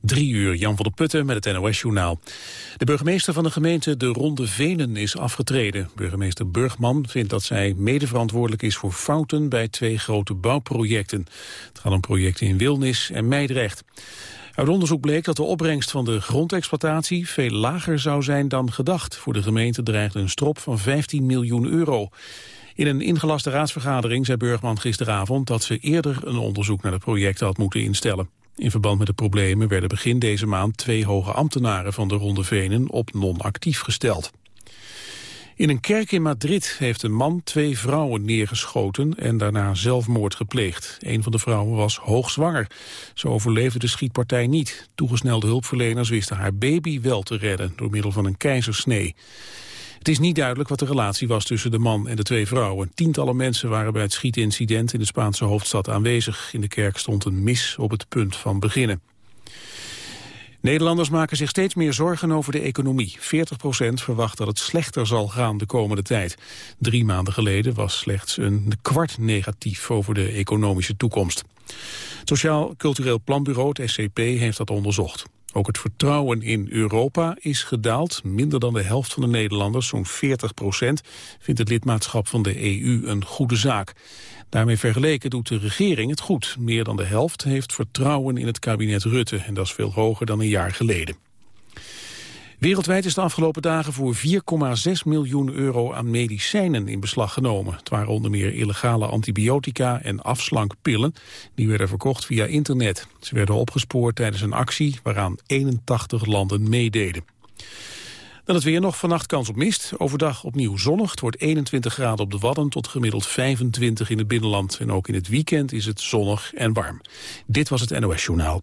Drie uur, Jan van der Putten met het NOS-journaal. De burgemeester van de gemeente De Ronde Venen is afgetreden. Burgemeester Burgman vindt dat zij medeverantwoordelijk is voor fouten bij twee grote bouwprojecten. Het gaat om projecten in Wilnis en Meidrecht. Uit onderzoek bleek dat de opbrengst van de grondexploitatie veel lager zou zijn dan gedacht. Voor de gemeente dreigt een strop van 15 miljoen euro. In een ingelaste raadsvergadering zei Burgman gisteravond dat ze eerder een onderzoek naar de projecten had moeten instellen. In verband met de problemen werden begin deze maand twee hoge ambtenaren van de Ronde Venen op non-actief gesteld. In een kerk in Madrid heeft een man twee vrouwen neergeschoten en daarna zelfmoord gepleegd. Een van de vrouwen was hoogzwanger. Ze overleefde de schietpartij niet. Toegesnelde hulpverleners wisten haar baby wel te redden door middel van een keizersnee. Het is niet duidelijk wat de relatie was tussen de man en de twee vrouwen. Tientallen mensen waren bij het schietincident in de Spaanse hoofdstad aanwezig. In de kerk stond een mis op het punt van beginnen. Nederlanders maken zich steeds meer zorgen over de economie. 40% verwacht dat het slechter zal gaan de komende tijd. Drie maanden geleden was slechts een kwart negatief over de economische toekomst. Het Sociaal Cultureel Planbureau, het SCP, heeft dat onderzocht. Ook het vertrouwen in Europa is gedaald. Minder dan de helft van de Nederlanders, zo'n 40 procent, vindt het lidmaatschap van de EU een goede zaak. Daarmee vergeleken doet de regering het goed. Meer dan de helft heeft vertrouwen in het kabinet Rutte. En dat is veel hoger dan een jaar geleden. Wereldwijd is de afgelopen dagen voor 4,6 miljoen euro aan medicijnen in beslag genomen. Het waren onder meer illegale antibiotica en afslankpillen. Die werden verkocht via internet. Ze werden opgespoord tijdens een actie waaraan 81 landen meededen. Dan het weer nog vannacht kans op mist. Overdag opnieuw zonnig. Het wordt 21 graden op de Wadden tot gemiddeld 25 in het binnenland. En ook in het weekend is het zonnig en warm. Dit was het NOS Journaal.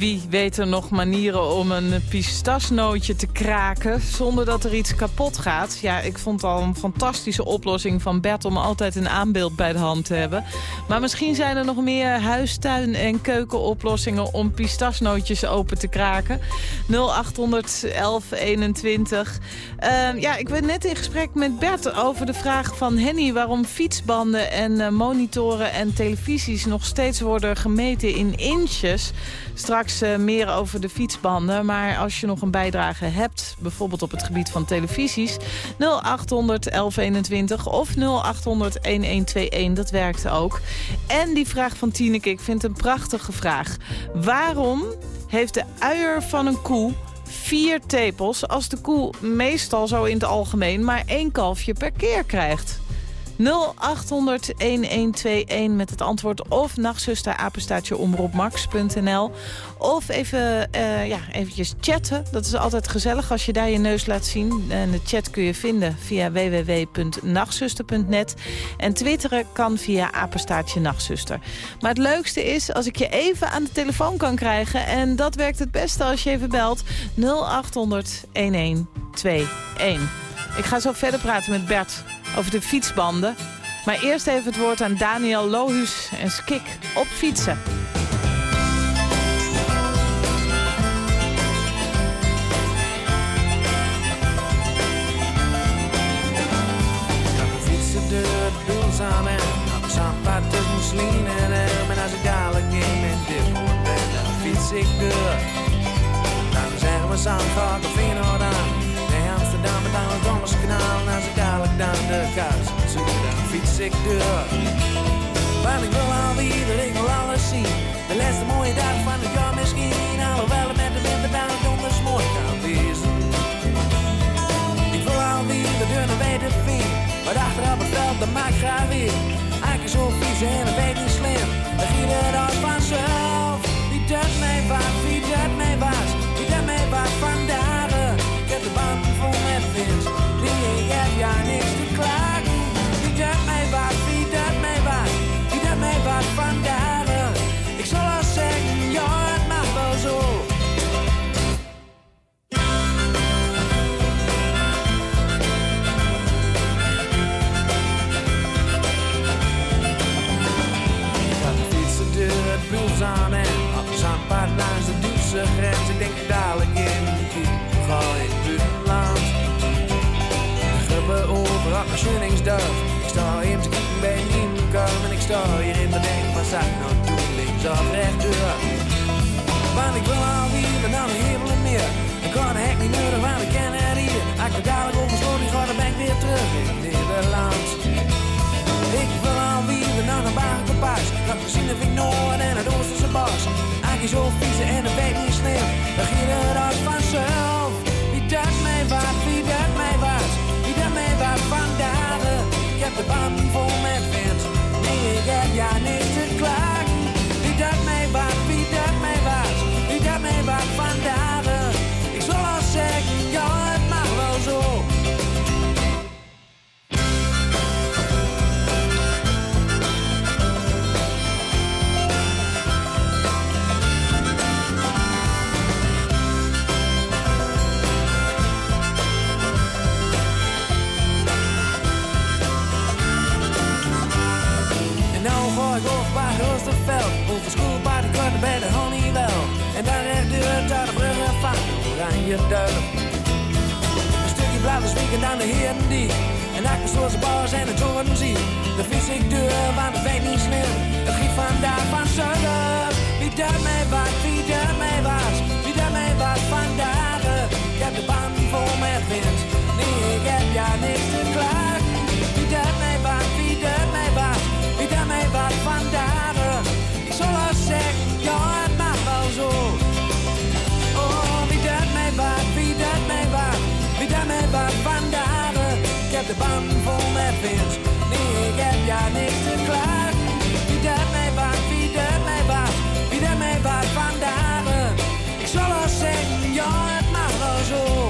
Wie weet er nog manieren om een pistasnootje te kraken zonder dat er iets kapot gaat? Ja, ik vond al een fantastische oplossing van Bert om altijd een aanbeeld bij de hand te hebben. Maar misschien zijn er nog meer huistuin- en keukenoplossingen om pistasnootjes open te kraken. 0800 1121. Uh, ja, ik ben net in gesprek met Bert over de vraag van Henny... waarom fietsbanden en uh, monitoren en televisies nog steeds worden gemeten in inches... Straks uh, meer over de fietsbanden. Maar als je nog een bijdrage hebt, bijvoorbeeld op het gebied van televisies... 0800 1121 of 0800 1121, dat werkt ook. En die vraag van Tineke, ik vind een prachtige vraag. Waarom heeft de uier van een koe vier tepels... als de koe meestal zo in het algemeen maar één kalfje per keer krijgt? 0800-1121 met het antwoord of nachtzuster omroepmax.nl. Of even uh, ja, eventjes chatten. Dat is altijd gezellig als je daar je neus laat zien. En de chat kun je vinden via www.nachtzuster.net. En twitteren kan via apenstaatje nachtzuster. Maar het leukste is als ik je even aan de telefoon kan krijgen. En dat werkt het beste als je even belt 0800 1121. Ik ga zo verder praten met Bert over de fietsbanden. Maar eerst even het woord aan Daniel Lohus en Skik op fietsen. samen op zandpad tussen Slien en hem. En als ik dadelijk meer dit moet ben, dan fiets ik door. Dan zeggen we Zandvoort of ik door. Want ik wil alweer, ik wil alles zien. De laatste mooie dag van het jaar misschien. Alhoewel het met de winter dan het donders mooi kan wezen. Ik wil alweer de deur naar weten vinden. Maar achteraf het veld, dat maakt graag weer. Eigenlijk zo vies en een beetje inkomen. En ik sta hier in mijn denk, wat zou ik nou doen? Links of rechtdoor. Want ik wil alweer naar de hemel en meer. Ik kan de hek niet nodig, want ik ken het hier. Als ik dadelijk over slot, ik ga dan ben ik weer terug in Nederland. Ik wil alweer naar een bagenpaas. Dat gezien heb ik Noord en het Oosterse bos. Eigenlijk zo fietsen en de weet niet sneeuw. Dan ging het als vanzelf. Wie dat mij wat, wie dat mij was. Wie dat mij wat vandaag. Ik heb de met wind. Nee, ik heb Een stukje blijven spieken aan de Herendiek. En ik ben zoals de bars en de Jordan zie. De fiets ik deur, want het weet niet sneeuw. Het giet vandaag van zuiden. Wie mij was, wie mij was. Wie mij was vandaag. Ik heb de band vol met wind. Nee, ik heb ja niks te klagen. De band vol met wind. Nee, ik heb ja niks te klagen. Wie dat mij was, wie dat mij was. Wie dat mij was vandaag. Ik zal wel zeggen, ja het mag wel zo.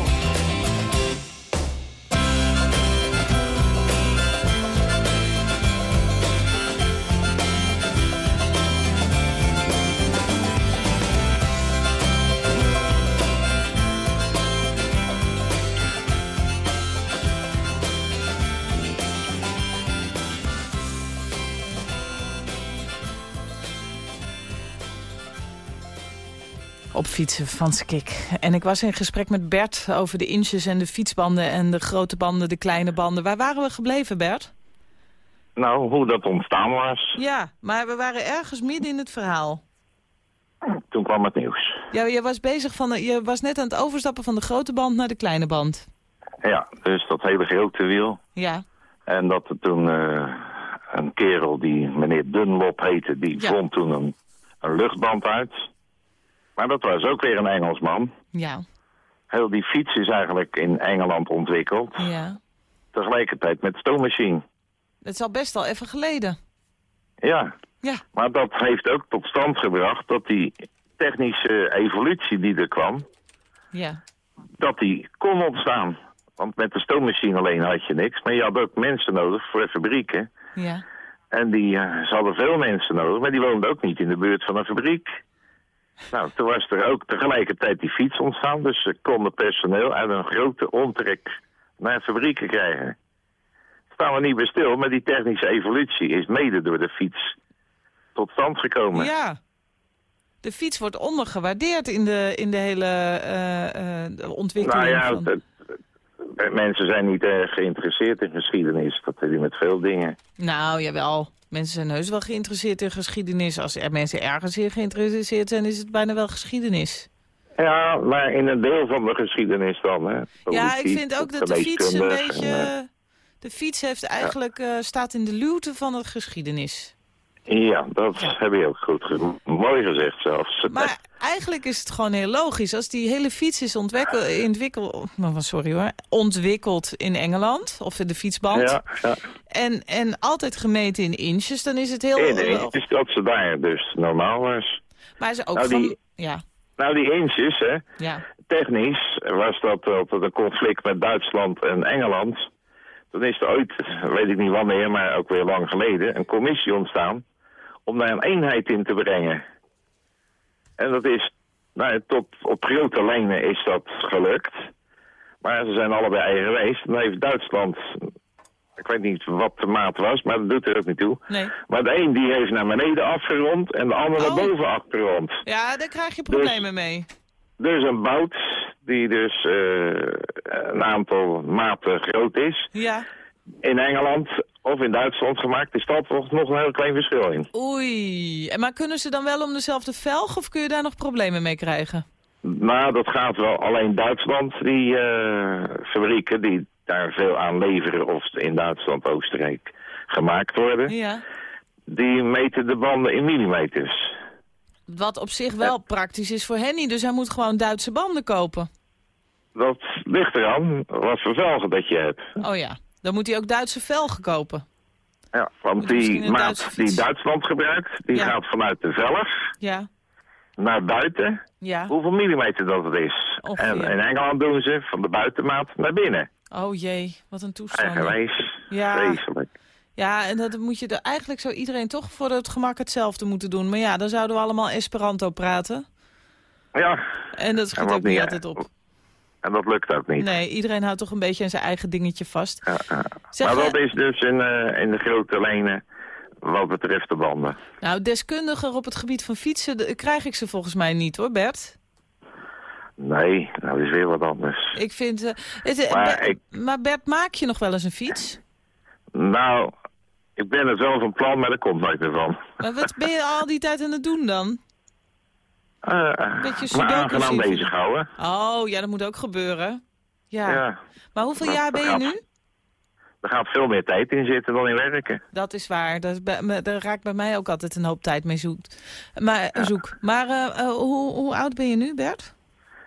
Op fietsen van Skik. En ik was in gesprek met Bert over de inches en de fietsbanden... en de grote banden, de kleine banden. Waar waren we gebleven, Bert? Nou, hoe dat ontstaan was. Ja, maar we waren ergens midden in het verhaal. Toen kwam het nieuws. Ja, je was bezig van, de- je was net aan het overstappen van de grote band naar de kleine band. Ja, dus dat hele grote wiel. Ja, En dat er toen eh, een kerel die meneer Dunlop heette, die Ja. vond toen een, een luchtband uit. Maar dat was ook weer een Engelsman. ja, Heel die fiets is eigenlijk in Engeland ontwikkeld. ja. Tegelijkertijd met stoommachine. Het is al best al even geleden. Ja, Ja, maar dat heeft ook tot stand gebracht dat die technische evolutie die er kwam, ja, dat die kon ontstaan. Want met de stoommachine alleen had je niks. Maar je had ook mensen nodig voor de fabrieken. ja. En die, eh, ze hadden veel mensen nodig, maar die woonden ook niet in de buurt van een fabriek. Nou, toen was er ook tegelijkertijd die fiets ontstaan. Dus ze konden personeel uit een grote omtrek naar fabrieken krijgen. Staan we niet bij stil, maar die technische evolutie is mede door de fiets tot stand gekomen. Ja. De fiets wordt ondergewaardeerd in de, in de hele de ontwikkeling. nou ja, van... het- mensen zijn niet erg geïnteresseerd in geschiedenis. Dat heb je met veel dingen. Nou, jawel. Mensen zijn heus wel geïnteresseerd in geschiedenis. Als er mensen ergens in geïnteresseerd zijn, is het bijna wel geschiedenis. Ja, maar in een deel van de geschiedenis dan. Hè. ja, ik vind ook dat de fiets een beetje... en, eh, De fiets heeft eigenlijk, eh, staat in de luwte van de geschiedenis. Ja, dat heb je ook goed ge- mooi gezegd zelfs. Maar eigenlijk is het gewoon heel logisch. Als die hele fiets is ontwikkel, ontwikkel, nou, sorry hoor, ontwikkeld in Engeland, of in de fietsband, ja, ja. en, en altijd gemeten in inches, dan is het heel... In inches dat ze daar dus normaal was. maar ze ook Nou, van... die- Ja, Nou, die inches, hè, ja, technisch was dat altijd een conflict met Duitsland en Engeland. Toen is er ooit, weet ik niet wanneer, maar ook weer lang geleden, een commissie ontstaan om daar een eenheid in te brengen. En dat is, nou, tot op grote lijnen is dat gelukt. Maar ze zijn allebei eigen geweest. Dan heeft Duitsland, ik weet niet wat de maat was, maar dat doet er ook niet toe. nee. Maar de een die heeft naar beneden afgerond en de ander naar Oh. boven afgerond. Ja, daar krijg je problemen mee. Dus een bout die dus eh, een aantal maten groot is, Ja, in Engeland of in Duitsland gemaakt, is dat toch nog een heel klein verschil in. Oei. Maar kunnen ze dan wel om dezelfde velg of kun je daar nog problemen mee krijgen? Nou, dat gaat wel. Alleen Duitsland, die eh, fabrieken die daar veel aan leveren, of in Duitsland, Oostenrijk gemaakt worden, Ja. die meten de banden in millimeters. Wat op zich wel praktisch is voor Henny, dus hij moet gewoon Duitse banden kopen. Dat ligt eraan wat voor velgen dat je hebt. Oh ja, dan moet hij ook Duitse velgen kopen. Ja, want die maat die? Duitsland gebruikt, die Ja. gaat vanuit de velg Ja, naar buiten, ja. hoeveel millimeter dat het is. En in Engeland doen ze van de buitenmaat naar binnen. Oh jee, wat een toestand. Eigenwijs, Ja. vreselijk. Ja, en dat moet je er eigenlijk zou iedereen toch voor het gemak hetzelfde moeten doen. Maar ja, dan zouden we allemaal Esperanto praten. Ja, En dat schiet En wat ook niet altijd op. en dat lukt ook niet. Nee, iedereen houdt toch een beetje aan zijn eigen dingetje vast. Ja, ja. Zeg, maar dat is dus in, eh, in de grote lijnen wat betreft de banden. Nou, deskundiger op het gebied van fietsen de- krijg ik ze volgens mij niet hoor, Bert. Nee, dat is weer wat anders. Ik vind... eh, het, eh, Maar Bert- ik- maar Bert, maak je nog wel eens een fiets? Nou, ik ben het wel van plan, maar er komt nooit meer van. Maar wat ben je al die tijd aan het doen dan? Uh, Beetje sudoku aangenaam bezighouden. Oh, ja, dat moet ook gebeuren. Ja. Ja. Maar hoeveel Dat- jaar ben je nu? Er gaat veel meer tijd in zitten dan in werken. Dat is waar. Dat daar raakt bij mij ook altijd een hoop tijd mee zoekt. Maar, zoek. Maar eh, eh, hoe, hoe oud ben je nu, Bert?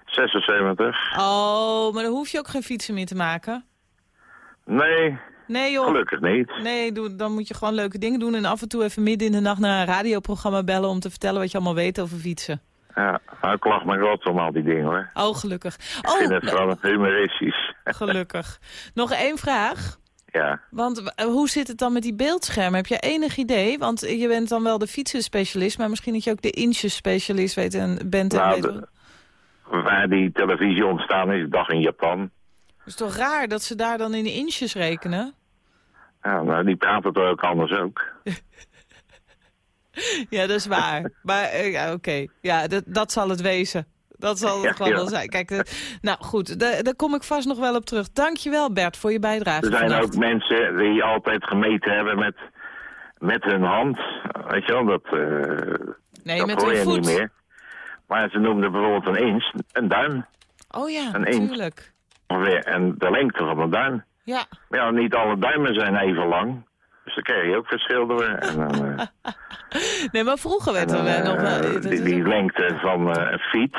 76. Oh, maar dan hoef je ook geen fietsen meer te maken. Nee, Nee joh. gelukkig niet. Nee, doe, dan moet je gewoon leuke dingen doen. En af en toe even midden in de nacht naar een radioprogramma bellen... om te vertellen wat je allemaal weet over fietsen. Ja, nou, ik lach me rot om al die dingen hoor. Oh, gelukkig. Ik vind Oh, het wel humoristisch. gelukkig. Nog één vraag. Ja. Want eh, hoe zit het dan met die beeldschermen? Heb je enig idee? Want je bent dan wel de fietsenspecialist... maar misschien dat je ook de inches-specialist weet en bent. En Nou, weet de- waar die televisie ontstaan is, dag in Japan. Het is toch raar dat ze daar dan in inches rekenen? Ja, nou, die praten toch ook anders ook. Ja, dat is waar. maar eh, ja, oké. Ja, dat, dat zal het wezen. Dat zal het Ja, gewoon ja. wel zijn. Kijk, eh, nou goed, daar, daar kom ik vast nog wel op terug. Dankjewel Bert voor je bijdrage Er zijn ook mensen die altijd gemeten hebben met, met hun hand. Weet je wel, dat, eh, Nee, dat met hoor je voet. niet meer. Maar ze noemden bijvoorbeeld een inch, een duim. Oh ja, Een natuurlijk. Ongeveer, en de lengte van een duim. Ja, Maar ja, niet alle duimen zijn even lang. Dus daar krijg je ook verschil door. En dan, eh, nee, maar vroeger werd er eh, nog wel... dat die, die lengte van een fiet.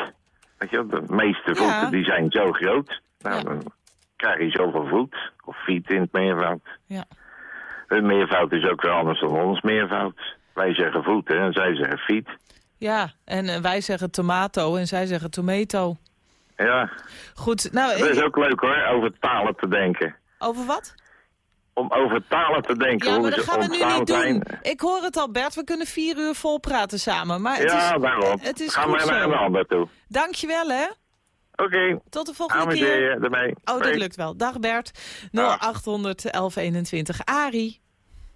Weet je, wel, de meeste voeten Ja. die zijn zo groot. Nou, Ja. dan krijg je zoveel voet. Of fiet in het meervoud. Ja. Hun meervoud is ook weer anders dan ons meervoud. Wij zeggen voet hè, en zij zeggen fiet. ja, en wij zeggen tomato en zij zeggen tomato. Ja, Goed, nou, dat is ook leuk hoor, over talen te denken. over wat? Om over talen te denken, Ja, maar dat gaan we nu niet zijn. doen. Ik hoor het al, Bert. We kunnen vier uur vol praten samen. Maar het Ja, is, daarom. Het is Ga goed maar naar een ander toe. Dankjewel, hè. Oké, Tot de volgende keer. ermee. Oh, dat lukt wel. Dag Bert. Dag. 0800 1121. Arie.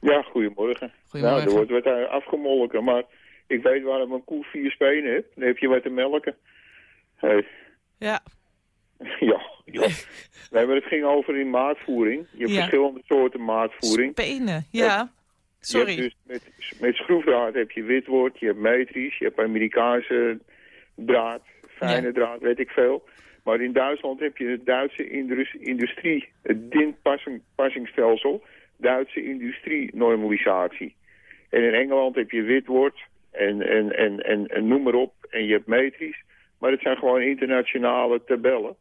Ja, goedemorgen. Goedemorgen. Nou, er wordt wat eh, afgemolken, maar ik weet waarom een koe vier spenen heeft. Dan heb je wat te melken. Hey, Ja. Ja, ja. Nee, maar het ging over in maatvoering. Je hebt Ja. verschillende soorten maatvoering. Spenen. Ja. Ja. Je hebt Sorry. dus met, met schroefdraad heb je witwoord, je hebt metrisch, je hebt Amerikaanse draad, fijne Ja. draad, weet ik veel. Maar in Duitsland heb je het Duitse indus- industrie, het DIN-passingsstelsel, Duitse industrie-normalisatie. En in Engeland heb je witwoord en, en, en, en, en noem maar op, en je hebt metrisch. Maar het zijn gewoon internationale tabellen.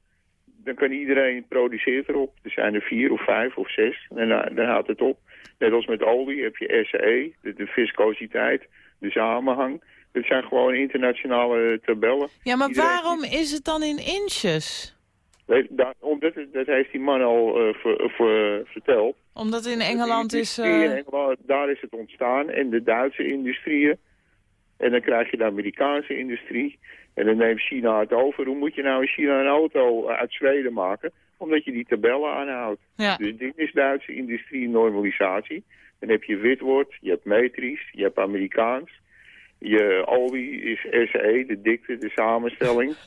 Dan kan iedereen produceert erop. Er zijn er vier of vijf of zes. En dan, dan houdt het op. Net als met olie heb je SAE, de, de viscositeit, de samenhang. Het zijn gewoon internationale tabellen. Ja, maar Iedereen- waarom is het dan in inches? Omdat, het- dat heeft die man al eh, ver- ver- verteld. Omdat in Engeland is... industrie eh, in Engeland, daar is het ontstaan. En de Duitse industrieën. En dan krijg je de Amerikaanse industrie. En dan neemt China het over. Hoe moet je nou in China een auto uit Zweden maken? Omdat je die tabellen aanhoudt. ja. Dus dit is Duitse industrie-normalisatie. Dan heb je witwoord, je hebt metrisch, je hebt Amerikaans. Je olie is SE, de dikte, de samenstelling.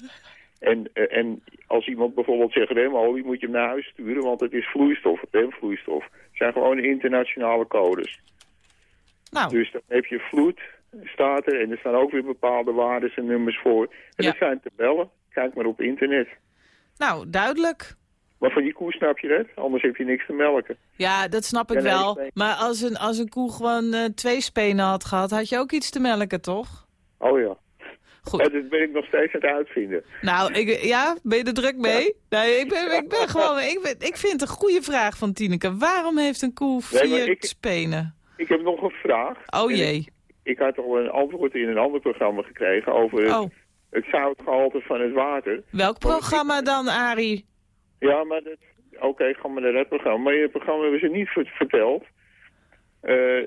En, eh, en als iemand bijvoorbeeld zegt remolie, moet je hem naar huis sturen, want het is vloeistof, remvloeistof. Het zijn gewoon internationale codes. Nou, Dus dan heb je vloed, staat er, en er staan ook weer bepaalde waarden en nummers voor. En Ja. dat zijn tabellen. Kijk maar op internet. nou, duidelijk. Maar van die koe snap je dat, anders heb je niks te melken. Ja, dat snap ik nee, wel. nee. Maar als een, als een koe gewoon eh, twee spenen had gehad, had je ook iets te melken, toch? Oh ja. Goed. Ja, dat ben ik nog steeds aan het uitvinden. Nou, ik, ja, ben je er druk mee? Nee, ik ben, ik ben gewoon... Ik, ben, ik vind het een goede vraag van Tineke. Waarom heeft een koe Nee, vier ik- spenen? Ik heb nog een vraag. Oh En jee. Ik, had al een antwoord in een ander programma gekregen over het, Oh, het zoutgehalte van het water. welk programma dan, Arie? Ja, maar dat... Oké, ga maar naar dat programma. Maar in het programma hebben ze niet ver- verteld... eh,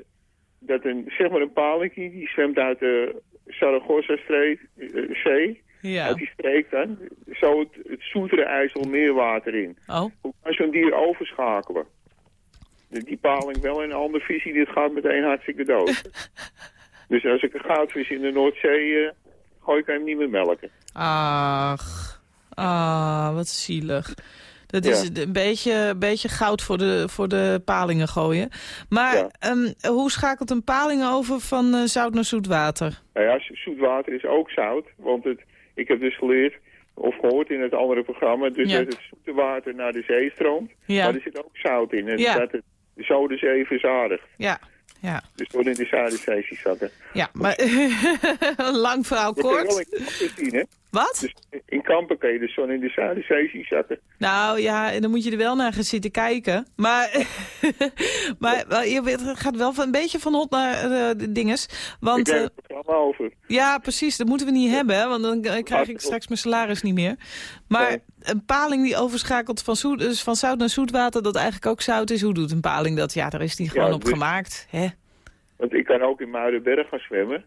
dat een, zeg maar een palingkie, die zwemt uit de Saragossa-zee... Ja. Uit die streek dan. Zo het, het zoetere IJsselmeerwater in. Oh, Hoe kan zo'n dier overschakelen? Die paling wel en een andere visie, dit gaat meteen hartstikke dood. dus als ik een goudvis in de Noordzee eh gooi, ik hem niet meer melken. ach. Ah, wat zielig. Dat is Ja. een beetje, een beetje goud voor de, voor de palingen gooien. Maar Ja. ehm, hoe schakelt een paling over van eh, zout naar zoet water? Nou ja, zo- zoet water is ook zout, want het, ik heb dus geleerd, of gehoord in het andere programma, dus Ja. dat het zoete water naar de zee stroomt, Ja. maar er zit ook zout in. En Ja. dat het zo de zee verzadigt. Ja, ja, Dus door in de Zuiderzee zakken. ja. Maar lang verhaal kort. zien, hè? Wat? Dus in kampen kun je de zon in de Zuiderzee zien zakken. Nou ja, en dan moet je er wel naar gaan zitten kijken. Maar, maar het gaat wel van, een beetje van hot naar eh, de dinges. Ik Want heb eh, het programma over. ja, precies, dat moeten we niet hebben. Want dan eh, krijg ik straks mijn salaris niet meer. Maar. Een paling die overschakelt van, zoet, dus van zout naar zoetwater... dat eigenlijk ook zout is. Hoe doet een paling dat? Ja, daar is die gewoon Ja, op dus- gemaakt. Hè? Want ik kan ook in Muidenberg gaan zwemmen.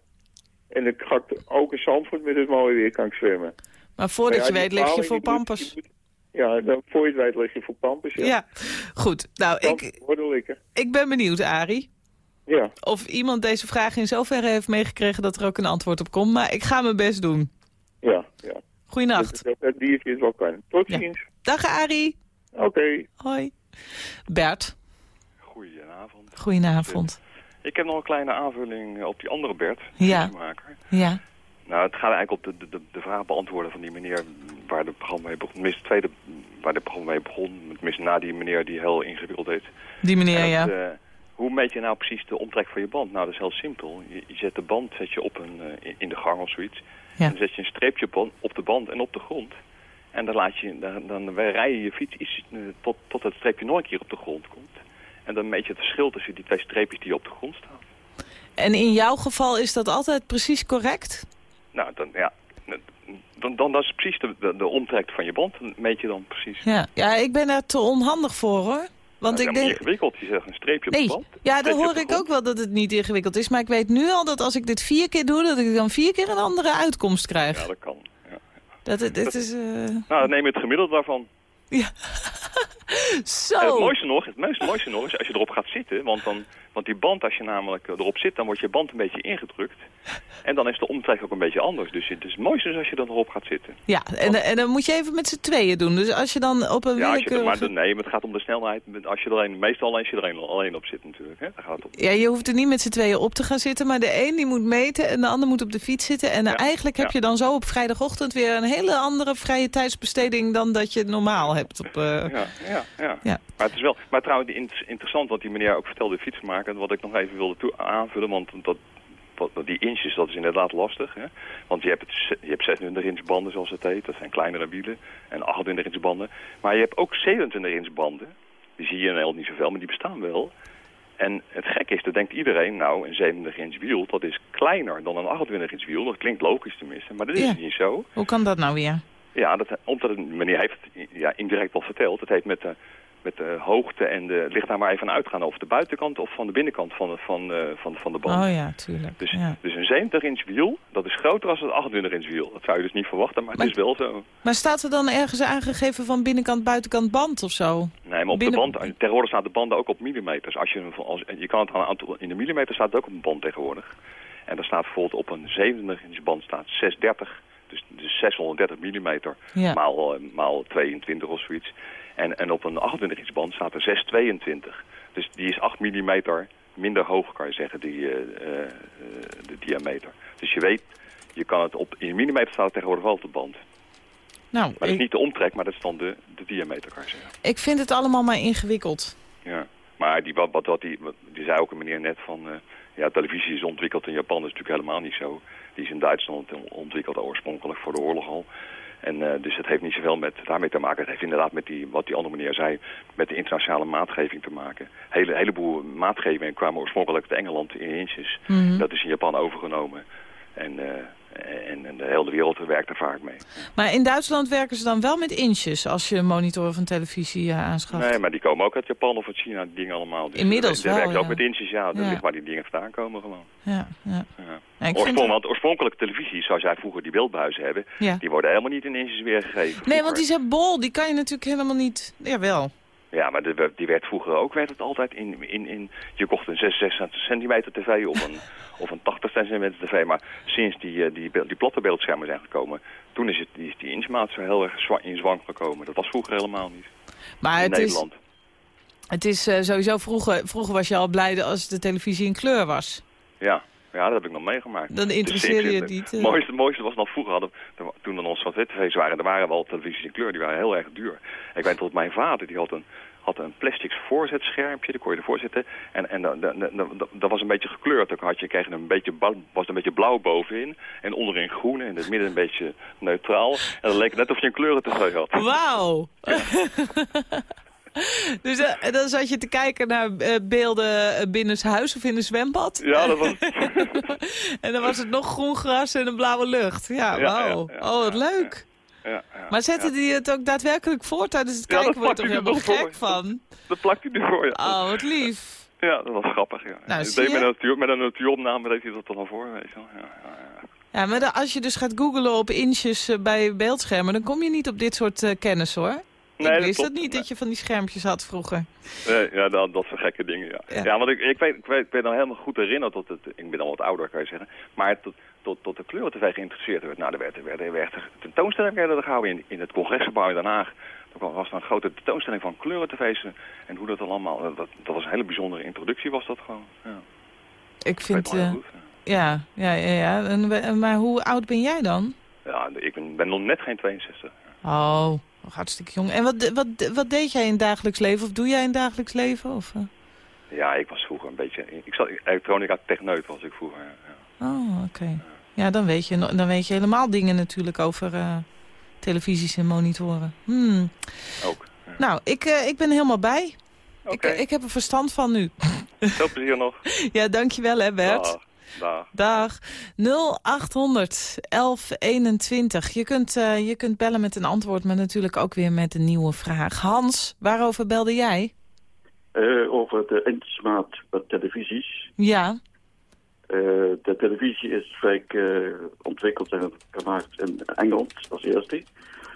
En dan ga ik ook in Zandvoort met het mooie weer kan ik zwemmen. Maar voordat Maar ja, je weet lig je voor pampers. moet- Ja, dan voor je het weet lig je voor pampers. Ja, Ja, goed. Nou, ik, ik ben benieuwd, Arie. Ja, Of iemand deze vraag in zoverre heeft meegekregen dat er ook een antwoord op komt. Maar ik ga mijn best doen. ja, ja. Goeienacht. Dat, het wel kan. Tot Ja. ziens. Dag Arie. Oké. Hoi. Bert, Goedenavond. goedenavond. Ik heb nog een kleine aanvulling op die andere Bert, Ja. Ja, Nou, het gaat eigenlijk op de, de, de, vraag beantwoorden van die meneer waar de programma mee begon. Tenminste, het tweede waar de programma mee begon. Tenminste, na die meneer die heel ingewikkeld deed. die meneer, En ja. eh, hoe meet je nou precies de omtrek van je band? Nou, dat is heel simpel. Je, je zet de band zet je op een, eh, in- in de gang of zoiets. Ja. Dan zet je een streepje op, op de band en op de grond. En dan, laat je, dan, dan rij je je fiets iets, eh, tot, tot het streepje nog een keer op de grond komt. En dan meet je het verschil tussen die twee streepjes die op de grond staan. En in jouw geval is dat altijd precies correct? Nou, dan, ja, dan, dan dat is precies de, de, de omtrek van je band. Dan meet je dan precies. Ja, ja ik ben daar te onhandig voor hoor. Want Nou, ik denk... niet ingewikkeld. Je zegt een streepje op de band. ja, dan hoor ik ook wel dat het niet ingewikkeld is. Maar ik weet nu al dat als ik dit vier keer doe, dat ik dan vier keer een andere uitkomst krijg. Ja, dat kan. Ja. Dat het, het is... eh, Nou, dan neem je het gemiddelde daarvan. Zo! En het mooiste nog, het meest mooiste nog is als je erop gaat zitten. Want, dan, want die band, als je namelijk erop zit, dan wordt je band een beetje ingedrukt. En dan is de omtrek ook een beetje anders. Dus het, is het mooiste is als je dan erop gaat zitten. Ja, en, en dan moet je even met z'n tweeën doen. Dus als je dan op een Ja, als je willekeurige... maar nee, maar het gaat om de snelheid. Als je er alleen, meestal als je er alleen, alleen op zit natuurlijk. Hè? Daar gaat het om. Ja, je hoeft er niet met z'n tweeën op te gaan zitten, maar de een die moet meten en de ander moet op de fiets zitten. En eh, Ja, eigenlijk heb ja. je dan zo op vrijdagochtend weer een hele andere vrije tijdsbesteding dan dat je normaal hebt. Op, eh, Ja, ja, ja. Ja. Maar het is wel, maar trouwens inter- interessant wat die meneer ook vertelde, de fietsmaker, wat ik nog even wilde toe aanvullen, want dat, die inches, dat is inderdaad lastig. Hè? Want je hebt, het, je hebt 26 inch banden, zoals het heet, dat zijn kleinere wielen, en 28 inch banden. Maar je hebt ook 27 inch banden, die zie je in Nederland niet zoveel, maar die bestaan wel. En het gekke is, dat denkt iedereen, nou, een 27 inch wiel, dat is kleiner dan een 28 inch wiel. Dat klinkt logisch tenminste, maar dat is Ja. niet zo. hoe kan dat nou weer? Ja, dat, omdat meneer heeft het ja, indirect al verteld. Het heeft met de, met de hoogte en de, ligt daar maar even aan uitgaan of de buitenkant of van de binnenkant van de, van, eh, van, van de band. Oh ja, tuurlijk. Dus, Ja. dus een 70 inch wiel, dat is groter dan een 28 inch wiel. Dat zou je dus niet verwachten, maar, Maar- het is wel zo. Maar staat er dan ergens aangegeven van binnenkant, buitenkant band of zo? Nee, maar op Binnen- de band, tegenwoordig staan de banden ook op millimeters. Als je, als, je kan het aan een aantal, in de millimeter staat het ook op een band tegenwoordig. En daar staat bijvoorbeeld op een 27 inch band staat 630 Dus, dus 630 mm Ja. maal, eh, maal 22 of zoiets. En, en op een 28 inch band staat er 622. Dus die is 8 mm minder hoog, kan je zeggen, die, eh, eh, de diameter. Dus je weet, je kan het op, in millimeter staat het tegenwoordig wel op de band. Nou, Maar dat is niet de omtrek, maar dat is dan de, de diameter, kan je zeggen. ik vind het allemaal maar ingewikkeld. Ja. Maar die, wat, wat, die, die zei ook een meneer net van... ja, televisie is ontwikkeld in Japan, dat is natuurlijk helemaal niet zo. Die is in Duitsland ontwikkeld oorspronkelijk voor de oorlog al. En eh, dus het heeft niet zoveel met, daarmee te maken. Het heeft inderdaad met die, wat die andere meneer zei, met de internationale maatgeving te maken. Hele, heleboel maatgevingen kwamen oorspronkelijk uit Engeland in inches. Mhm. Dat is in Japan overgenomen. En, eh, en, en de hele wereld werkt er vaak mee. Maar in Duitsland werken ze dan wel met inches als je monitoren van televisie eh, aanschaft. Nee, maar die komen ook uit Japan of uit China, die dingen allemaal. Dus Inmiddels wel, werken ook ja. met inches, ja. Dat Ja. ligt waar die dingen vandaan komen gewoon. Ja, ja. Ja. Oorsprong, want oorspronkelijke televisie, zoals jij vroeger die beeldbuizen hebben, Ja. die worden helemaal niet in inches weergegeven. Nee, want die zijn bol, die kan je natuurlijk helemaal niet... Jawel. Ja, maar de, die werd vroeger ook, werd het altijd in, in, in je kocht een 66 centimeter tv of een, of een 80 centimeter tv. Maar sinds die, eh, die, die platte beeldschermen zijn gekomen, toen is, het, die, is die inchmaat zo heel erg zwa- in zwang gekomen. Dat was vroeger helemaal niet. Maar in het is, Nederland. het is eh, sowieso vroeger... Vroeger was je al blij als de televisie in kleur was. Ja. ja, dat heb ik nog meegemaakt. Dan interesseerde je het niet, Het eh. mooiste, het mooiste was nog vroeger hadden, toen er nog zwart-wit tv's waren, er waren wel televisies in kleur, die waren heel erg duur. Ik weet dat mijn vader, die had een, had een plastic voorzetschermpje, daar kon je ervoor zitten. En, en dat- dat- dat- dat- dat was een beetje gekleurd. Dan had je, kreeg een beetje, was er een beetje blauw bovenin en onderin groen en in het midden een beetje neutraal. En dan leek het net of je een kleuren tv had. Wauw! dus eh, dan zat je te kijken naar eh, beelden eh, binnenshuis of in een zwembad. Ja, dat was... en dan was het nog groen gras en een blauwe lucht. Ja, wauw. ja, ja, oh, wat leuk. Ja, ja, Maar zetten die het ook daadwerkelijk voor tijdens het kijken? dat Word je toch plakt hij helemaal er gek voor. van? Dat plakt hij ervoor, ja. Oh, wat lief. Ja, dat was grappig, ja. Nou, Dat zie deed met, een natuur, met een natuuropname deed hij dat dan al voor, weet je wel. Ja, ja, ja. Ja, maar als je dus gaat googlen op inches eh, bij beeldschermen... dan kom je niet op dit soort eh, kennis, hoor. Nee, ik wist dat niet, Nee. dat je van die schermpjes had vroeger. Nee, ja, dat, dat soort gekke dingen, ja. Ja. Ja, want ik, ik, weet, ik, weet, ik ben dan helemaal goed herinnerd tot het... Ik ben al wat ouder, kan je zeggen. Maar tot, tot, tot de kleuren-tv geïnteresseerd werd. Nou, er werd, er werd, er werd er tentoonstellingen werden er gehouden in, in het congresgebouw in Den Haag. Er was dan een grote tentoonstelling van kleuren-tv's en hoe dat allemaal... Dat, dat was een hele bijzondere introductie, was dat gewoon. Ja, Ik vind... eh, goed. ja. ja, ja, ja. En, maar hoe oud ben jij dan? Ja, ik ben, ben nog net geen 62. Oh, hartstikke jong. En wat, wat, wat deed jij in het dagelijks leven? Of doe jij in het dagelijks leven? Of, eh? Ja, ik was vroeger een beetje... Ik zat elektronica techneut was ik vroeger. Ja. Oh, oké. Ja, dan weet, je, dan weet je helemaal dingen natuurlijk over eh, televisies en monitoren. Hmm. Ook. Ja. Nou, ik, eh, ik ben helemaal bij. Oké, Ik, ik heb er verstand van nu. veel plezier nog. ja, dankjewel hè Bert. Dag. Dag. 0800 1121. Je kunt, eh, je kunt bellen met een antwoord, maar natuurlijk ook weer met een nieuwe vraag. Hans, waarover belde jij? Eh, over de van televisies. Ja. Eh, de televisie is vaak eh, ontwikkeld en gemaakt in Engeland als eerste.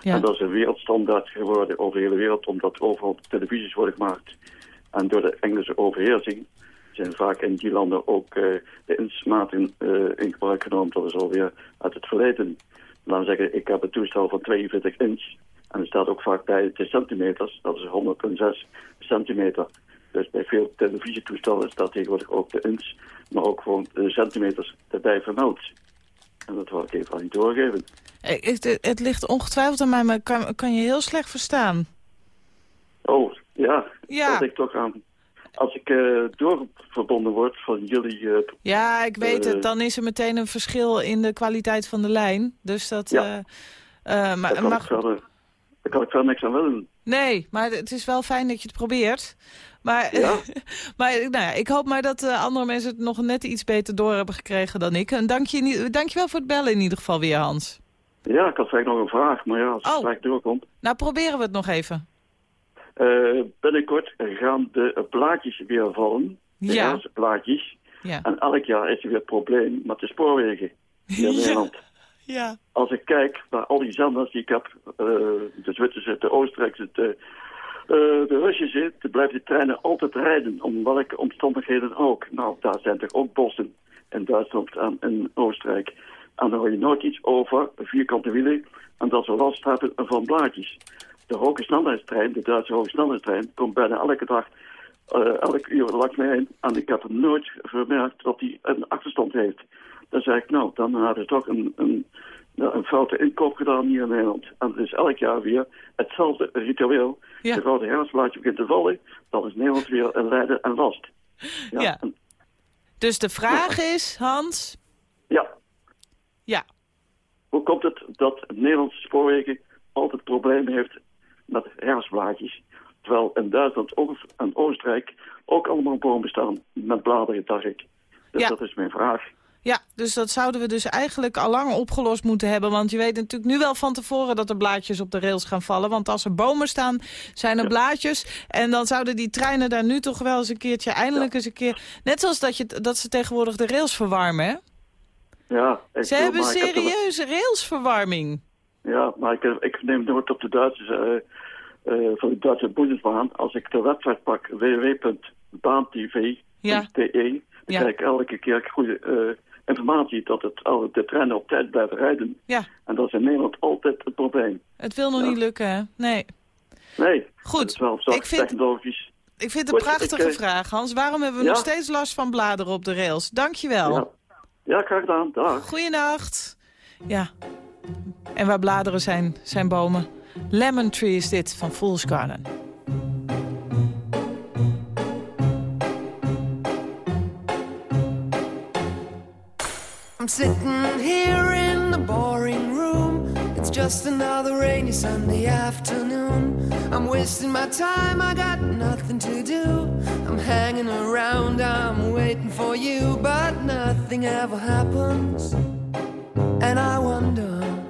ja. En dat is een wereldstandaard geworden over de hele wereld, omdat overal televisies worden gemaakt. En door de Engelse overheersing zijn vaak in die landen ook eh, de inchmaten eh, in gebruik genomen. Dat is alweer uit het verleden. Laten we zeggen, ik heb een toestel van 42 inch. En er staat ook vaak bij de centimeters, dat is 106 centimeter. Dus bij veel televisietoestellen staat tegenwoordig ook de inch, maar ook gewoon de centimeters erbij vermeld. En dat wil ik even aan je doorgeven. Eh, Het, het ligt ongetwijfeld aan mij, maar kan, kan je heel slecht verstaan. Oh, ja. Ja. Dat ik toch aan. Als ik eh, doorverbonden word van jullie... eh, Ja, ik weet Eh. het. Dan is er meteen een verschil in de kwaliteit van de lijn. Dus dat... Ja. eh, eh, maar, daar, kan maar ik verder, daar kan ik verder niks aan willen. Nee, maar het is wel fijn dat je het probeert. Maar, Ja. maar nou ja, ik hoop maar dat eh, andere mensen het nog net iets beter door hebben gekregen dan ik. En dank je, niet- dank je wel voor het bellen in ieder geval weer, Hans. Ja, ik had eigenlijk nog een vraag, maar ja, als het Oh. gelijk doorkomt. Nou, proberen we het nog even. Eh, binnenkort gaan de plaatjes weer vallen. De Ja. plaatjes. Ja. En elk jaar is er weer een probleem met de spoorwegen in Ja. Nederland. Ja. Als ik kijk naar al die zenders die ik heb, eh, de Zwitserse, de Oostenrijkse, de, eh, de Russische, dan blijven de treinen altijd rijden, om welke omstandigheden ook. Nou, daar zijn toch ook bossen in Duitsland en in Oostenrijk. En dan hoor je nooit iets over vierkante wielen en dat ze last hebben van blaadjes. De hoge snelheidstrein, de Duitse hoge snelheidstrein, komt bijna elke dag, uh, elk uur langs mij heen. En ik heb nooit vermerkt dat hij een achterstand heeft. Dan zeg ik, nou, dan hadden ze toch een, een, een foute inkoop gedaan hier in Nederland. En het is elk jaar weer hetzelfde ritueel. Ja. De rode herfstblaadje begint te vallen, dan is Nederland weer een lijden en last. Ja. ja. Dus de vraag is, Hans... Ja. Ja. Hoe komt het dat Nederlandse spoorwegen altijd problemen heeft met herfstblaadjes? Terwijl in Duitsland en Oostenrijk ook allemaal bomen bestaan met bladeren, dacht ik. Dus dat is mijn vraag. Ja, dus dat zouden we dus eigenlijk al lang opgelost moeten hebben. Want je weet natuurlijk nu wel van tevoren dat er blaadjes op de rails gaan vallen. Want als er bomen staan, zijn er blaadjes. En dan zouden die treinen daar nu toch wel eens een keertje, eindelijk eens een keer... Net zoals dat, je, dat ze tegenwoordig de rails verwarmen, hè? Ja. Ze hebben serieuze railsverwarming. Ja, maar ik, ik neem nooit op de Duitse, uh, uh, van de Duitse Bundesbahn. Als ik de website pak, www.bahntv.de, ja. dan krijg ik elke keer goede uh, informatie dat het, de treinen op tijd blijven rijden. Ja. En dat is in Nederland altijd het probleem. Het wil nog niet lukken, hè? Nee. Nee. Goed. wel ik vind, technologisch. Ik vind het een prachtige vraag, Hans. Waarom hebben we nog steeds last van bladeren op de rails? Dankjewel. Ja. Ja, graag gedaan. Dag. Goeienacht. Ja. En waar bladeren zijn, zijn bomen. Lemon Tree is dit van Fool's Garden. I'm sitting here in the boring room. It's just another rainy Sunday afternoon. I'm wasting my time, I got nothing to do. I'm hanging around, I'm waiting for you, but nothing ever happens. And I wonder.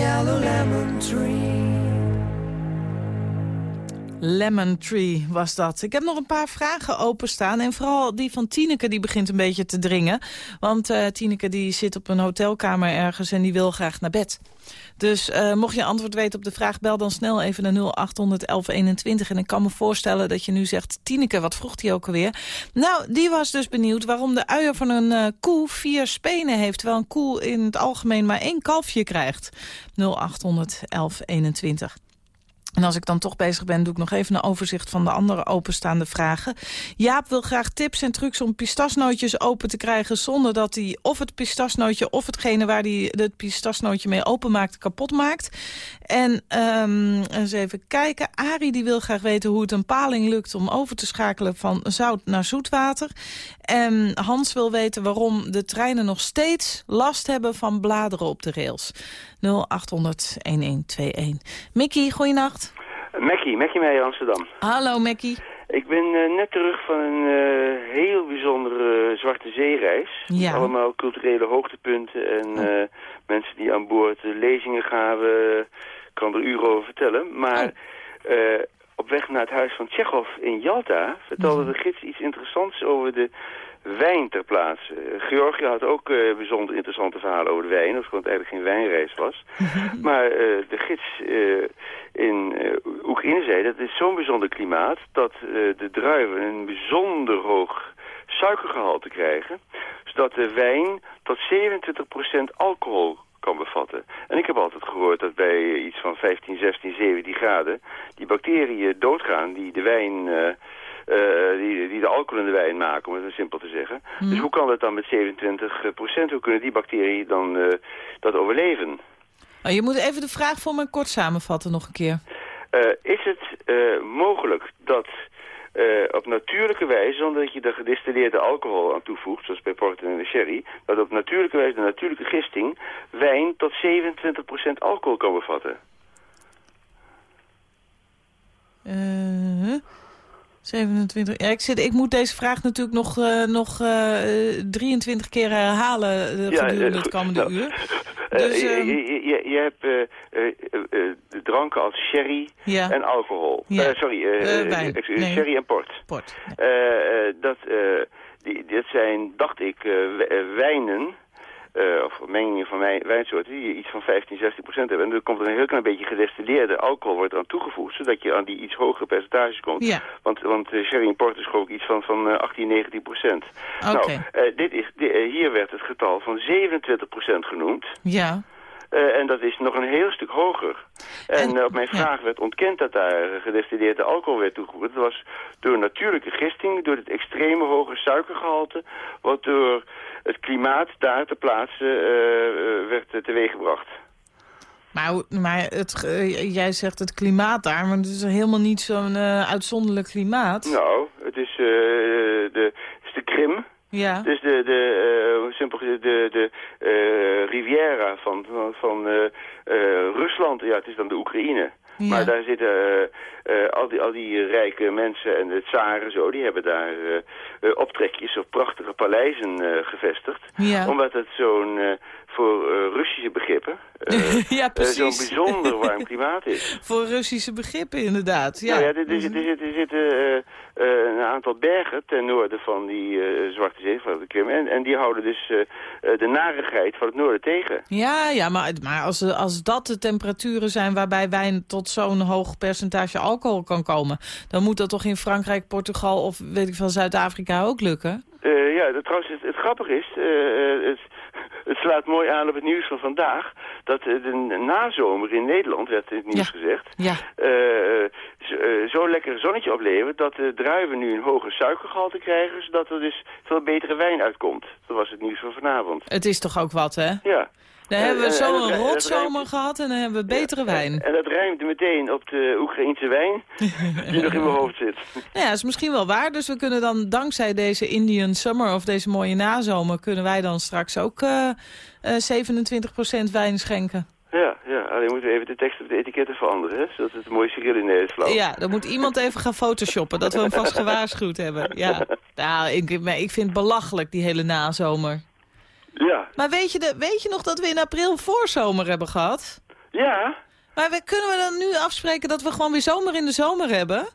yellow lemon tree. Lemon Tree was dat. Ik heb nog een paar vragen openstaan. En vooral die van Tineke, die begint een beetje te dringen. Want uh, Tineke die zit op een hotelkamer ergens en die wil graag naar bed. Dus uh, mocht je antwoord weten op de vraag, bel dan snel even naar 0800 1121. En ik kan me voorstellen dat je nu zegt, Tineke, wat vroeg die ook alweer? Nou, die was dus benieuwd waarom de uier van een uh, koe vier spenen heeft... terwijl een koe in het algemeen maar één kalfje krijgt. 0800 1121. En als ik dan toch bezig ben, doe ik nog even een overzicht van de andere openstaande vragen. Jaap wil graag tips en trucs om pistasnootjes open te krijgen... zonder dat hij of het pistasnootje of hetgene waar hij het pistasnootje mee openmaakt kapot maakt. En um, eens even kijken. Arie die wil graag weten hoe het een paling lukt om over te schakelen van zout naar zoetwater. En Hans wil weten waarom de treinen nog steeds last hebben van bladeren op de rails. 0800-1121. Mickey, goeienacht. Mackie, Mackie Meijer Amsterdam. Hallo Mackie. Ik ben uh, net terug van een uh, heel bijzondere uh, Zwarte Zeereis. Ja. Allemaal culturele hoogtepunten en oh. mensen die aan boord lezingen gaven. Ik kan er uren over vertellen. Maar oh. op weg naar het huis van Tsjechov in Jalta vertelde de gids iets interessants over de wijn ter plaatse. Georgië had ook uh, bijzonder interessante verhalen over de wijn, ofschoon het eigenlijk geen wijnreis was. maar uh, de gids uh, in Oekraïne zei dat het is zo'n bijzonder klimaat dat de druiven een bijzonder hoog suikergehalte krijgen, zodat de wijn tot 27% alcohol kan bevatten. En ik heb altijd gehoord dat bij iets van 15, 16, 17 graden die bacteriën doodgaan die de wijn... Uh, die, die de alcohol in de wijn maken, om het maar simpel te zeggen. Hmm. Dus hoe kan dat dan met 27 procent? Hoe kunnen die bacteriën dan uh, dat overleven? Oh, je moet even de vraag voor me kort samenvatten nog een keer. Is het mogelijk dat op natuurlijke wijze, zonder dat je de gedistilleerde alcohol aan toevoegt, zoals bij port en de sherry, dat op natuurlijke wijze, de natuurlijke gisting, wijn tot 27% alcohol kan bevatten? Uh, 27. Ja, ik, zit, ik moet deze vraag natuurlijk nog, uh, nog uh, 23 keer herhalen uh, gedurende het komende nou, uur. Dus, um... je, je, je, hebt de dranken als sherry ja. en alcohol. Ja. sorry, wijn. nee. sherry en port. Port. dat, die, dat zijn, dacht ik, wijnen... Uh, of mengingen van wijn, wijnsoorten die iets van 15, 16 procent hebben. En er komt er een heel klein beetje gedestilleerde alcohol wordt aan toegevoegd, zodat je aan die iets hogere percentages komt. Ja. Want, want uh, sherry en port is gewoon iets van, van uh, 18, 19 procent. Okay. Nou, dit is, dit, hier werd het getal van 27 procent genoemd. Ja. Uh, en dat is nog een heel stuk hoger. En, en uh, op mijn vraag ja. werd ontkend dat daar gedestilleerde alcohol werd toegevoegd. Dat was door natuurlijke gisting, door het extreme hoge suikergehalte... wat door het klimaat daar te plaatsen uh, werd teweeggebracht. Maar, maar het, jij zegt het klimaat daar, maar het is helemaal niet zo'n uitzonderlijk klimaat. Nou, het is, de, het is de Krim... Ja. Dus de, de, uh, simpel de, de uh, Riviera van, van, uh, Rusland, ja, het is dan de Oekraïne. Ja. Maar daar zitten al, die, al die rijke mensen en de tsaren zo, die hebben daar optrekjes of prachtige paleizen gevestigd. Ja. Omdat het zo'n, voor Russische begrippen, ja, zo'n bijzonder warm klimaat is. voor Russische begrippen inderdaad, ja. Nou ja, er, er, er, er zitten een aantal bergen ten noorden van die uh, Zwarte Zee, van de Krim. En, en die houden dus uh, de narigheid van het noorden tegen. Ja, ja maar, maar als, als dat de temperaturen zijn waarbij wijn tot zo'n hoog percentage alcohol kan komen... dan moet dat toch in Frankrijk, Portugal of weet ik van Zuid-Afrika ook lukken? Uh, ja, dat, trouwens, het, het grappige is... het, het slaat mooi aan op het nieuws van vandaag... dat de nazomer in Nederland, werd in het nieuws ja. gezegd... Ja. Uh, zo, zo lekker zonnetje oplevert... dat de druiven nu een hoger suikergehalte krijgen... zodat er dus veel betere wijn uitkomt. Dat was het nieuws van vanavond. Het is toch ook wat, hè? Ja. Dan en, hebben we zo'n en, rotzomer gehad en dan hebben we betere ja, wijn. En, en dat rijmt meteen op de Oekraïnse wijn die nog in mijn hoofd zit. Ja, dat is misschien wel waar. Dus we kunnen dan dankzij deze Indian Summer of deze mooie nazomer... kunnen wij dan straks ook uh, uh, 27% wijn schenken. Ja, ja, alleen moeten we even de tekst op de etiketten veranderen, hè? zodat het een mooi Cyrilline is. Ja, dan moet iemand even gaan photoshoppen, dat we hem vast gewaarschuwd hebben. Ja, nou, ik, ik vind het belachelijk, die hele nazomer. Ja. Maar weet je, de, weet je nog dat we in april voorzomer hebben gehad? Ja. Maar we, kunnen we dan nu afspreken dat we gewoon weer zomer in de zomer hebben?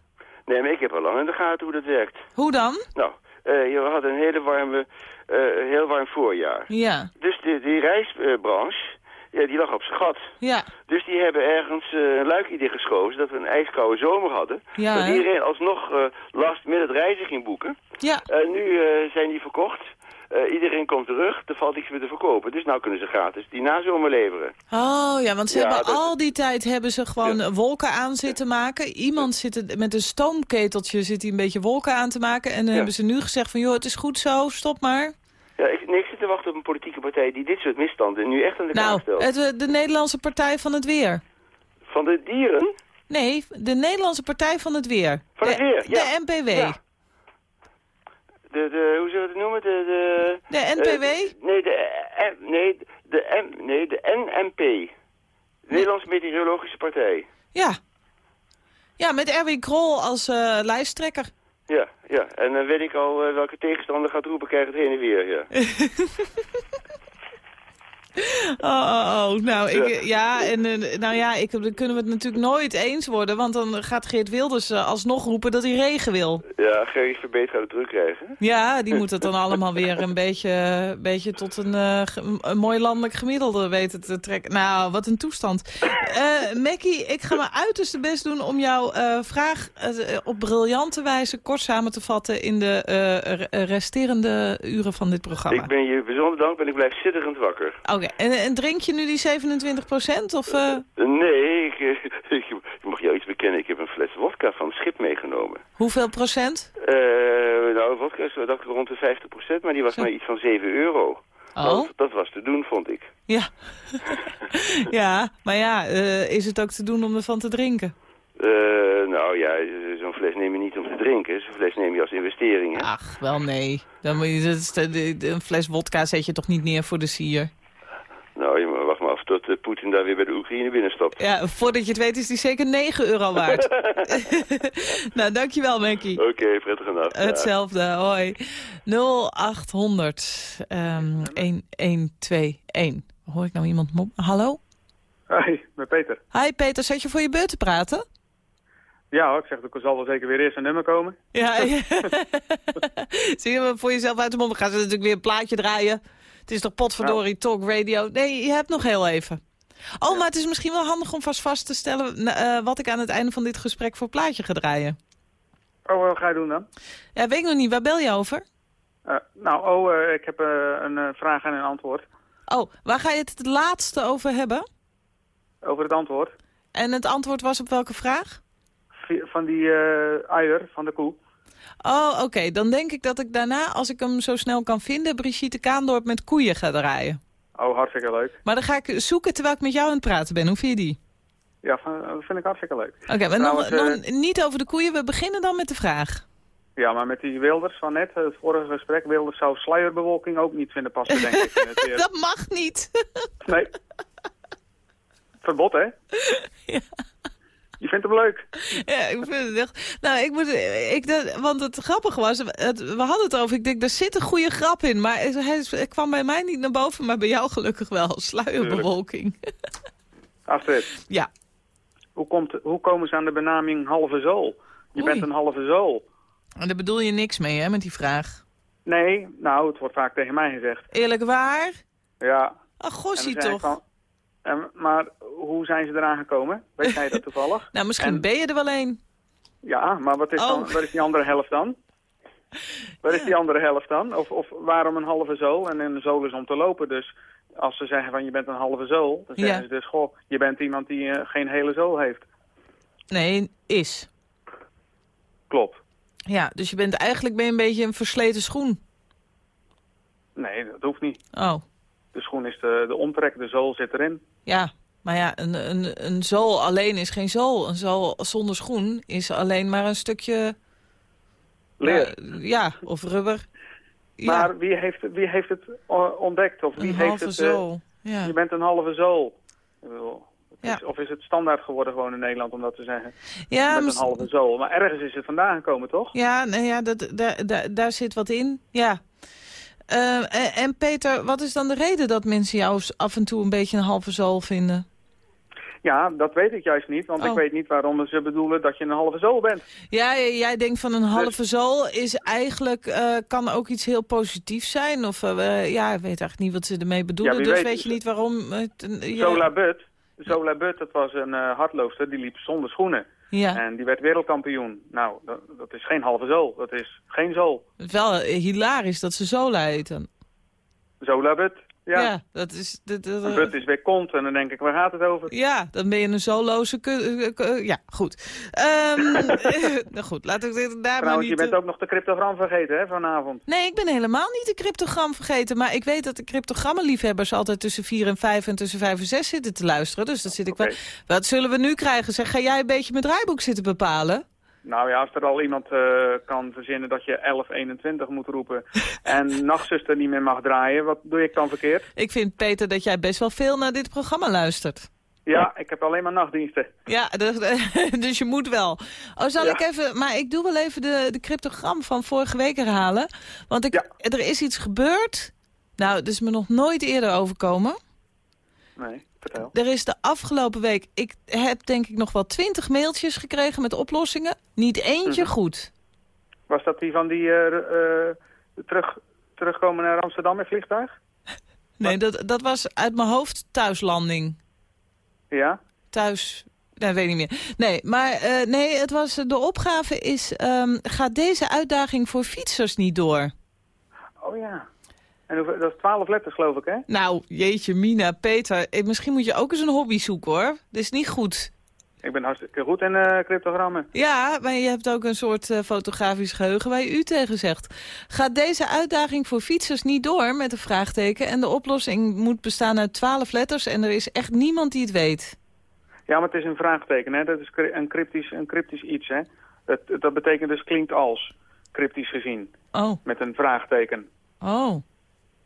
Nee, maar ik heb al lang in de gaten hoe dat werkt. Hoe dan? Nou, eh, we hadden een hele warme, eh, heel warm voorjaar. Ja, Dus die, die reisbranche, ja, die lag op zijn gat. ja, Dus die hebben ergens eh, een luikje dichtgeschoven dat we een ijskoude zomer hadden. Ja, dat iedereen alsnog last minute reizen ging boeken. ja. En nu zijn die verkocht. Eh, iedereen komt terug, er valt niks meer te verkopen. Dus nou kunnen ze gratis die nazomer leveren. Oh ja, want ze Ja, hebben dat- al die tijd hebben ze gewoon Ja. wolken aan zitten maken. Iemand zit met een stoomketeltje zit hij een beetje wolken aan te maken. En dan hebben ze nu gezegd van joh, het is goed zo, stop maar. Ja, ik, nee, ik zit te wachten op een politieke partij die dit soort misstanden nu echt aan de Nou, stelt. eh, de Nederlandse Partij van het Weer. Van de dieren? Nee, de Nederlandse Partij van het Weer. Van het de, Weer, ja. De NPW. De, de, hoe zullen we het noemen? De, de, De NPW? eh, nee, de, nee, de, M, nee, de NMP. Nederlandse Meteorologische Partij. Ja. Ja, met Erwin Krol als eh, lijsttrekker. Ja, ja. En dan weet ik al eh, welke tegenstander gaat roepen, krijgt het heen en weer, ja. Oh, oh, oh. Nou, ik, ja, en eh, nou ja, ik, dan kunnen we het natuurlijk nooit eens worden. Want dan gaat Geert Wilders eh, alsnog roepen dat hij regen wil. Ja, Gerry Verbeet gaat het druk krijgen. Ja, die moet het dan allemaal weer een beetje, beetje tot een, eh, een mooi landelijk gemiddelde weten te trekken. Nou, wat een toestand. Mackie, ik ga mijn uiterste best doen om jouw vraag op briljante wijze kort samen te vatten in de re- resterende uren van dit programma. Ik ben je bijzonder dankbaar en ik blijf zitterend wakker. Oké, en, en drink je nu die 27% Of, eh, Nee, ik, eh, ik, ik mag jou iets bekennen. Ik heb een fles wodka van het schip meegenomen. hoeveel procent? Eh, nou, wodka is dacht ik rond de 50%, maar die was maar iets van 7 euro. Oh, Dat, dat was te doen, vond ik. ja. ja, maar ja, eh, is het ook te doen om ervan te drinken? Eh, nou ja, zo'n fles neem je niet om te drinken. Zo'n fles neem je als investering. hè. Ach, wel nee. Dan moet je, een fles wodka zet je toch niet neer voor de sier? Nou, wacht maar af tot eh, Poetin daar weer bij de Oekraïne binnenstapt. Ja, voordat je het weet is die zeker 9 euro waard. nou, dankjewel, Menkie. Oké, prettige nacht. Ja. Hetzelfde, hoi. 0800 ehm 1121. Hoor ik nou iemand mop? Hallo? Hoi, met Peter. Hi Peter, zat je voor je beurt te praten? Ja hoor, ik zeg, er zal wel zeker weer eerst een nummer komen. Ja, zie je me voor jezelf uit de mond. Dan gaan ze natuurlijk weer een plaatje draaien. Het is toch potverdorie talk radio. Nee, je hebt nog heel even. Oh, maar het is misschien wel handig om vast vast te stellen... eh, wat ik aan het einde van dit gesprek voor plaatje ga draaien. Oh, wat ga je doen dan? Ja, weet ik nog niet. Waar bel je over? Eh, nou, oh, eh, ik heb een vraag en een antwoord. Oh, waar ga je het het laatste over hebben? Over het antwoord. En het antwoord was op welke vraag? Van die eier van de koe. Oh, oké. Dan denk ik dat ik daarna, als ik hem zo snel kan vinden... Brigitte Kaandorp met koeien ga draaien. Oh, hartstikke leuk. Maar dan ga ik zoeken terwijl ik met jou aan het praten ben. Hoe vind je die? Ja, dat vind ik hartstikke leuk. Oké, maar nog, Trouwens, nog niet over de koeien. We beginnen dan met de vraag. Ja, maar met die Wilders van net, het vorige gesprek, Wilders zou sluierbewolking ook niet vinden passen, denk ik. het. Dat mag niet. Nee. Verbod, hè? Ja. Je vindt hem leuk. ja, ik vind het echt... Nou, ik moet... Ik, dat, want het grappige was... Het, we hadden het over... Ik denk, daar zit een goede grap in. Maar hij, hij kwam bij mij niet naar boven, maar bij jou gelukkig wel. Sluierbewolking. Astrid, Ja. hoe, komt, hoe komen ze aan de benaming halve zool? Je Oei. bent een halve zool. En daar bedoel je niks mee, hè, met die vraag. Nee, nou, het wordt vaak tegen mij gezegd. Eerlijk waar? Ja. Ach, gossie toch? En, maar hoe zijn ze eraan gekomen? Weet jij dat toevallig? Nou, misschien En- ben je er wel een. Ja, maar wat is Oh. dan, waar is die andere helft dan? Waar is die andere helft dan? Of, of waarom een halve zool? En een zool is om te lopen, dus als ze zeggen van je bent een halve zool, dan zeggen Ja. ze dus, goh, je bent iemand die eh, geen hele zool heeft. Nee, is. Klopt. Ja, dus je bent eigenlijk ben je een beetje een versleten schoen. Nee, dat hoeft niet. Oh, De schoen is de, de omtrek, de zool zit erin. Ja. Maar ja, een, een, een zool alleen is geen zool. Een zool zonder schoen is alleen maar een stukje... Leer. Ja, ja, of rubber. Ja, Maar wie heeft, wie heeft het eh, ontdekt? Of wie een heeft het, eh, zool. Ja. Je bent een halve zool. Ja. is- of is het standaard geworden gewoon in Nederland om dat te zeggen? Ja, mis- een halve zool. Maar ergens is het vandaan gekomen, toch? ja, nee, ja dat, daar, daar, daar zit wat in. Ja. Eh, en, en Peter, wat is dan de reden dat mensen jou af en toe een beetje een halve zool vinden? Ja, dat weet ik juist niet, want ik Oh. weet niet waarom ze bedoelen dat je een halve zool bent. Ja, jij denkt van een halve Dus- zool is eigenlijk, eh, kan ook iets heel positiefs zijn. Of eh, ja, ik weet eigenlijk niet wat ze ermee bedoelen. Ja, dus weet je niet waarom... Het, Zola Butt, Zola Butt, dat was een eh hardloopster, die liep zonder schoenen. Ja, En die werd wereldkampioen. Nou, dat, dat is geen halve zool, dat is geen zool. wel eh, hilarisch dat ze Zola heten. Zola Butt, ja. Ja, dat is... Dat, dat- is weer kont en dan denk ik, waar gaat het over? ja, dan ben je een zoloze... ku- eh, ku- ja, goed. Ehm, nou goed, we dit daar maar niet... je bent eh, ook nog de cryptogram vergeten, hè, vanavond. Nee, ik ben helemaal niet de cryptogram vergeten. Maar ik weet dat de cryptogrammenliefhebbers altijd tussen 4 en 5 en tussen 5 en 6 zitten te luisteren. Dus dat zit ik wel. Wat zullen we nu krijgen? Zeg, ga jij een beetje mijn draaiboek zitten bepalen? Nou ja, als er al iemand eh, kan verzinnen dat je 1121 moet roepen en nachtzuster niet meer mag draaien, wat doe ik dan verkeerd? Ik vind, Peter, dat jij best wel veel naar dit programma luistert. Ja, ik heb alleen maar nachtdiensten. Ja, dus, dus je moet wel. Oh, zal Ja. ik even... Maar ik doe wel even de, de cryptogram van vorige week herhalen. Want ik, Ja. er is iets gebeurd. Nou, dat is me nog nooit eerder overkomen. Nee, vertel. Er is de afgelopen week... Ik heb denk ik nog wel twintig mailtjes gekregen met oplossingen. Niet eentje Mhm. goed. Was dat die van die eh, eh, terug, terugkomen naar Amsterdam in vliegtuig? Nee, dat, dat was uit mijn hoofd thuislanding. Ja? Thuis... Nee, weet ik niet meer. Nee, maar eh, nee, het was, de opgave is... ehm, gaat deze uitdaging voor fietsers niet door? Oh ja. En hoeveel- dat is 12 letters geloof ik, hè? Nou, jeetje, Mina, Peter. eh, Misschien moet je ook eens een hobby zoeken, hoor. Dit is niet goed. Ik ben hartstikke goed in eh, cryptogrammen. Ja, maar je hebt ook een soort eh, fotografisch geheugen waar je u tegen zegt. Gaat deze uitdaging voor fietsers niet door met een vraagteken... en de oplossing moet bestaan uit twaalf letters... en er is echt niemand die het weet? Ja, maar het is een vraagteken, hè? Dat is een cryptisch, een cryptisch iets, hè? Dat, dat betekent dus klinkt als, cryptisch gezien, Oh, met een vraagteken. oh.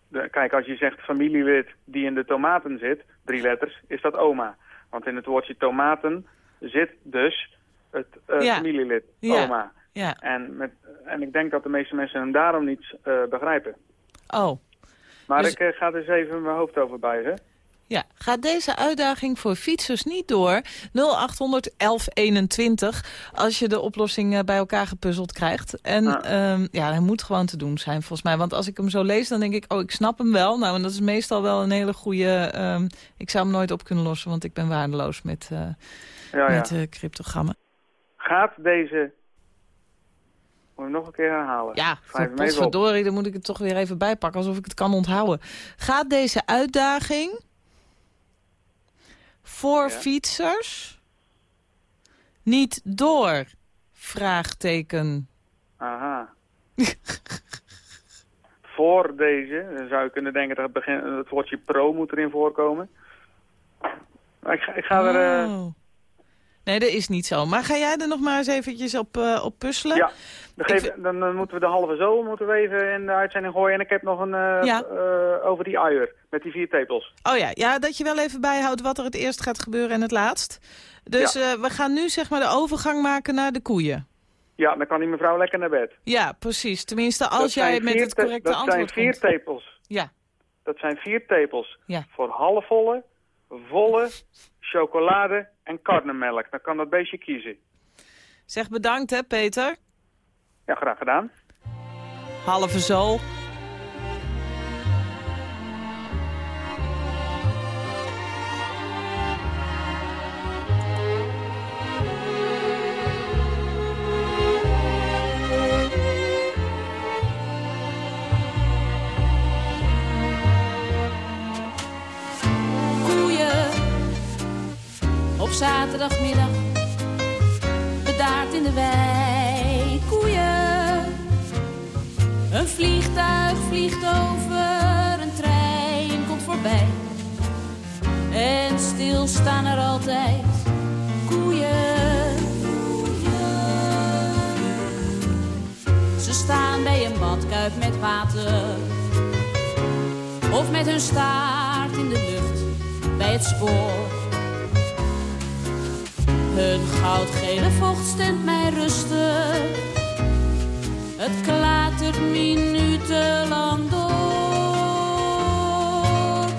De- kijk, als je zegt familielid die in de tomaten zit, drie letters, is dat oma. Want in het woordje tomaten zit dus het eh, Ja. familielid, Ja. oma. Ja, En, met, en ik denk dat de meeste mensen hem daarom niet eh, begrijpen. oh. Maar Dus- ik eh, ga er eens even mijn hoofd over buigen. Ja, gaat deze uitdaging voor fietsers niet door? 0800 1121 als je de oplossing eh, bij elkaar gepuzzeld krijgt. En Ah. ehm, ja, hij moet gewoon te doen zijn volgens mij. Want als ik hem zo lees, dan denk ik, oh, ik snap hem wel. Nou, en dat is meestal wel een hele goede... ehm, ik zou hem nooit op kunnen lossen, want ik ben waardeloos met, eh Ja, ja. met eh, cryptogrammen. Gaat deze... Moet nog een keer herhalen? Ja, potverdorie, dan moet ik het toch weer even bijpakken... alsof ik het kan onthouden. Gaat deze uitdaging voor Ja. fietsers niet door? Vraagteken. Aha. Voor deze, dan zou je kunnen denken dat het, begin, het woordje pro moet erin voorkomen. Maar ik ga, ik ga er... eh, Oh. Nee, dat is niet zo. Maar ga jij er nog maar eens eventjes op, eh, op puzzelen? ja, dan, geef- dan, dan moeten we de halve zo moeten we even in de uitzending gooien. En ik heb nog een eh, Ja. eh, over die uier met die vier tepels. Oh ja, ja, dat je wel even bijhoudt wat er het eerst gaat gebeuren en het laatst. Dus Ja. eh, we gaan nu zeg maar de overgang maken naar de koeien. Ja, dan kan die mevrouw lekker naar bed. Ja, precies. Tenminste, Dat als jij met het te- correcte Dat zijn antwoord vier komt. tepels. Ja, Dat zijn vier tepels. Ja. Voor halfvolle, volle, chocolade en karnemelk. Dan kan dat beestje kiezen. zeg bedankt hè, Peter. Ja, graag gedaan. Halve zool. zaterdagmiddag. Bedaard in de wei, vliegtuig vliegt over, een trein komt voorbij. En stil staan er altijd koeien. Ze staan bij een badkuip met water of met hun staart in de lucht bij het spoor. Hun goudgele vocht stemt mij rustig, het klatert minutenlang door.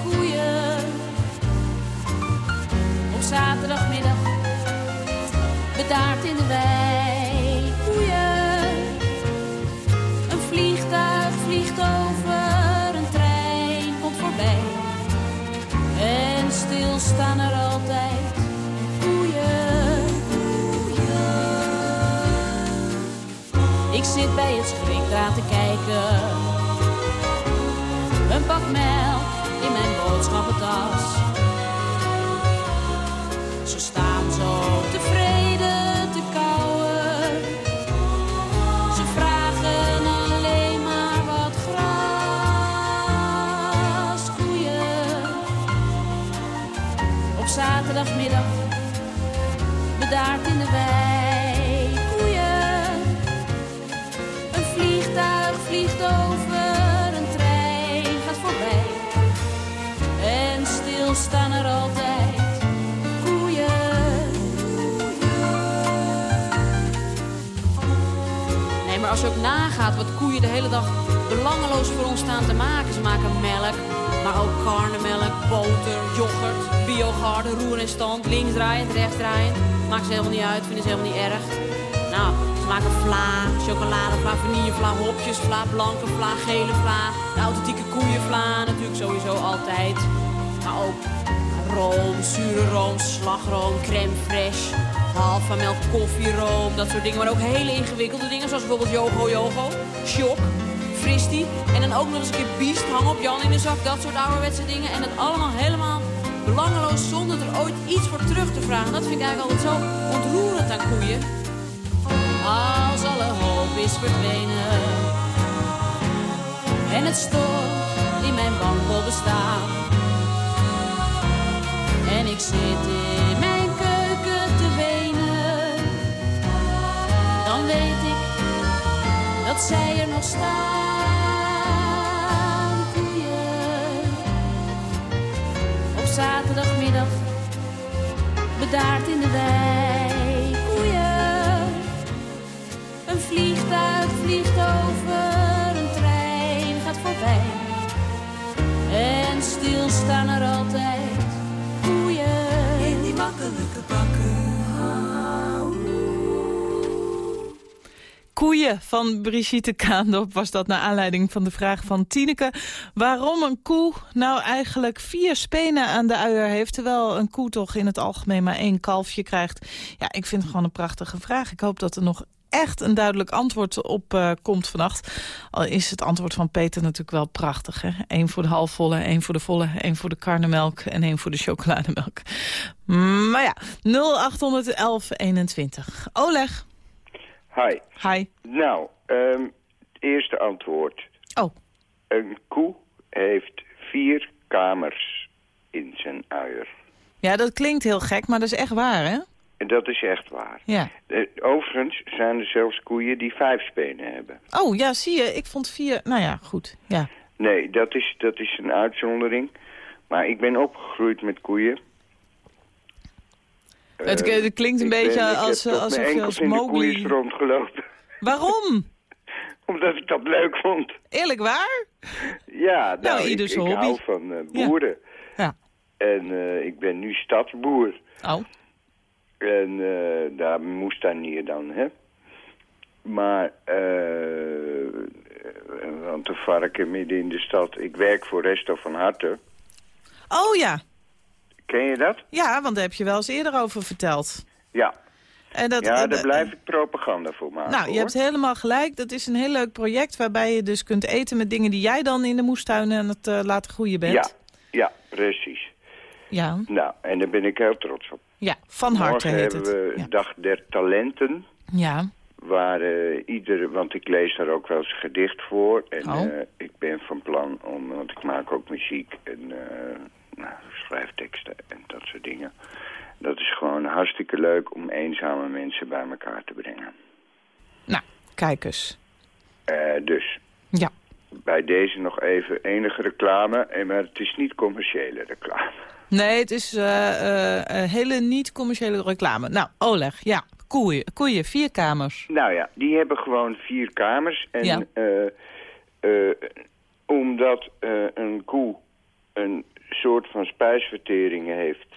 Koeien. Op zaterdagmiddag bedaard in de wijk. Ik zit bij het schrikdraad te kijken. Een pak melk in mijn boodschappentas. Als je ook nagaat wat koeien de hele dag belangeloos voor ons staan te maken. Ze maken melk, maar ook karnemelk, boter, yoghurt, biogarde, roer en stand. Links draaiend, rechts draaiend. Maakt ze helemaal niet uit, vinden ze helemaal niet erg. Nou, ze maken vla, chocoladevla, vanillevla, hopjesvla, blanke vla, gele vla. De authentieke koeienvla natuurlijk sowieso altijd. Maar ook room, zure room, slagroom, crème fraîche, halva melk, koffieroom, dat soort dingen. Maar ook hele ingewikkelde dingen, zoals bijvoorbeeld yogo yogo, shock, fristie. En dan ook nog eens een keer biest, hang op Jan in de zak, dat soort ouderwetse dingen. En dat allemaal helemaal belangeloos, zonder er ooit iets voor terug te vragen. Dat vind ik eigenlijk altijd zo ontroerend aan koeien. Als alle hoop is verdwenen en het stof in mijn wankel bestaan. En ik zit in dat zij er nog staan. Koeien. Op zaterdagmiddag bedaard in de wei. Koeien. Een vliegtuig vliegt over, een trein gaat voorbij. En stilstaan er altijd koeien. In die makkelijke Koeien van Brigitte Kaandorp was dat naar aanleiding van de vraag van Tineke. Waarom een koe nou eigenlijk vier spenen aan de uier heeft... terwijl een koe toch in het algemeen maar één kalfje krijgt. Ja, ik vind het gewoon een prachtige vraag. Ik hoop dat er nog echt een duidelijk antwoord op uh, komt vannacht. Al is het antwoord van Peter natuurlijk wel prachtig. Hè? Eén voor de halfvolle, één voor de volle, één voor de karnemelk... en één voor de chocolademelk. Maar ja, 081121. Oleg. Hi. Hi. Nou, um, het eerste antwoord. Oh. Een koe heeft vier kamers in zijn uier. Ja, dat klinkt heel gek, maar dat is echt waar, hè? Dat is echt waar. Ja. Uh, overigens zijn er zelfs koeien die vijf spenen hebben. Oh, ja, zie je. Ik vond vier... Nou ja, goed. Ja. Nee, dat is, dat is een uitzondering. Maar ik ben opgegroeid met koeien. Het, uh, het klinkt een beetje ben, als, ik heb alsof je als Mowgli... koeien rondgelopen. Waarom? Omdat ik dat leuk vond. Eerlijk waar? Ja, nou, nou ik, ik hobby. hou van uh, boeren. Ja. ja. En uh, ik ben nu stadsboer. Oh. En uh, daar moest dan niet dan, hè. Maar, want de varken midden in de stad... Ik werk voor Resto van Harte. Oh ja. Ken je dat? Ja, want daar heb je wel eens eerder over verteld. Ja. En dat, ja, daar blijf ik propaganda voor maken. Nou, je hebt helemaal gelijk. Dat is een heel leuk project waarbij je dus kunt eten met dingen die jij dan in de moestuin aan het uh, laten groeien bent. Ja, ja, precies. Ja. Nou, en daar ben ik heel trots op. Ja, van harte Morgen heet hebben we ja. Dag der Talenten. Ja. Waar uh, ieder, want ik lees daar ook wel eens gedicht voor. En oh. uh, ik ben van plan om, want ik maak ook muziek en nou, schrijf teksten en dat soort dingen. Dat is gewoon hartstikke leuk om eenzame mensen bij elkaar te brengen. Nou, kijk eens. dus. Ja. Bij deze nog even enige reclame, maar het is niet commerciële reclame. Nee, het is uh, hele niet-commerciële reclame. Nou, Oleg, ja, koeien, koeien, vier kamers. Nou ja, die hebben gewoon vier kamers. En ja. omdat een koe een soort van spijsvertering heeft...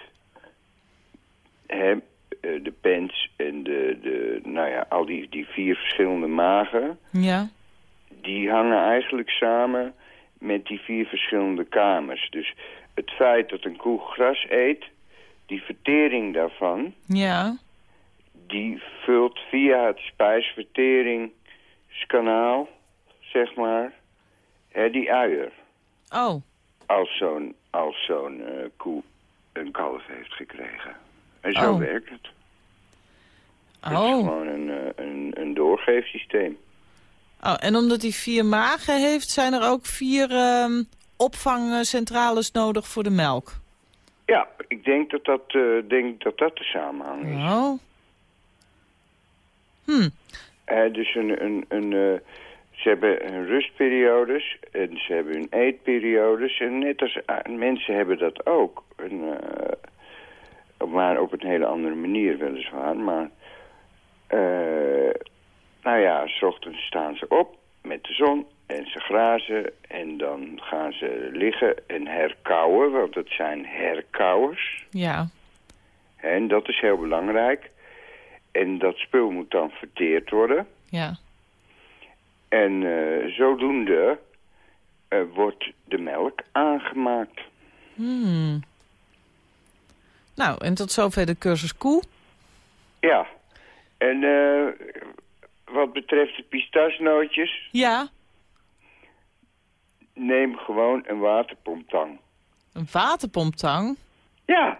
Hè, de pens en de, de, nou ja, al die, die vier verschillende magen... Ja. die hangen eigenlijk samen met die vier verschillende kamers. Dus het feit dat een koe gras eet, die vertering daarvan... Ja. die vult via het spijsverteringssysteem kanaal, zeg maar, hè, die uier. Oh, Als zo'n als zo'n eh, koe een kalf heeft gekregen. En zo Oh. werkt het. Het is oh. gewoon een, eh, een, een doorgeefsysteem. oh. En omdat hij vier magen heeft, zijn er ook vier ehm, opvangcentrales nodig voor de melk. Ja, ik denk dat dat, eh, denk dat, dat de samenhang is. Oh. Hm. Eh, dus een, een, een, ze hebben hun rustperiodes en ze hebben hun eetperiodes. En net als eh, mensen hebben dat ook. En, eh, maar op een hele andere manier weliswaar. Maar eh, nou ja, s ochtends staan ze op met de zon en ze grazen. En dan gaan ze liggen en herkauwen, want het zijn herkauwers. Ja. En dat is heel belangrijk. En dat spul moet dan verteerd worden. Ja. En eh, zodoende eh, wordt de melk aangemaakt. Hmm. Nou, en tot zover de cursus koe. Ja. En eh, wat betreft de pistasnootjes, Ja. neem gewoon een waterpomptang. Een waterpomptang. Ja.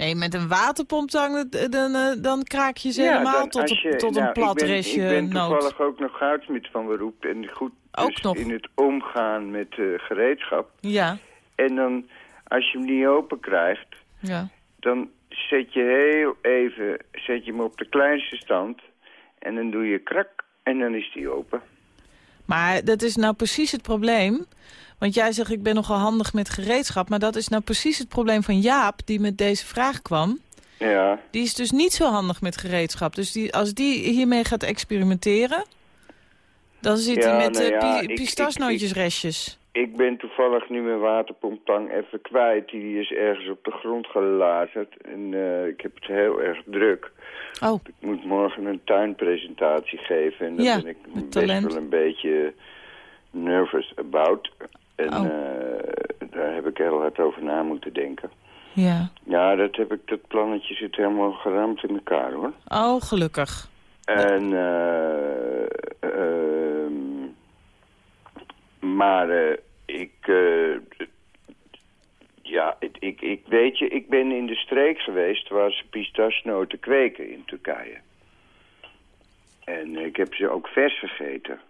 Nee, met een waterpomptang dan, dan, eh, dan kraak je ze Ja, helemaal tot, als een- je- tot nou, een plat restje Ik ben toevallig ook nog goudsmid van beroep. En goed dus Ook nog. in het omgaan met eh, gereedschap. Ja, En dan, als je hem niet open krijgt, ja. dan zet je heel even zet je hem op de kleinste stand. En dan doe je krak en dan is die open. Maar dat is nou precies het probleem. Want jij zegt, ik ben nogal handig met gereedschap. Maar dat is nou precies het probleem van Jaap, die met deze vraag kwam. Ja, Die is dus niet zo handig met gereedschap. Dus die, als die hiermee gaat experimenteren... dan zit Ja, hij met nou eh, ja, pi- ik- ik- pistasnootjesrestjes. ik ben toevallig nu mijn waterpomptang even kwijt. Die is ergens op de grond gelazerd. En eh, ik heb het heel erg druk. Oh. Ik moet morgen een tuinpresentatie geven. En daar Ja, ben ik best wel een beetje nervous about. En Oh. eh, daar heb ik heel hard over na moeten denken. Ja. Ja, dat, heb ik, dat plannetje zit helemaal geramd in elkaar hoor. Oh, gelukkig. En, eh, ehm, maar eh, ik, ja, ik, ik, weet je, ik ben in de streek geweest waar ze pistasnoten kweken in Turkije. En ik heb ze ook vers gegeten.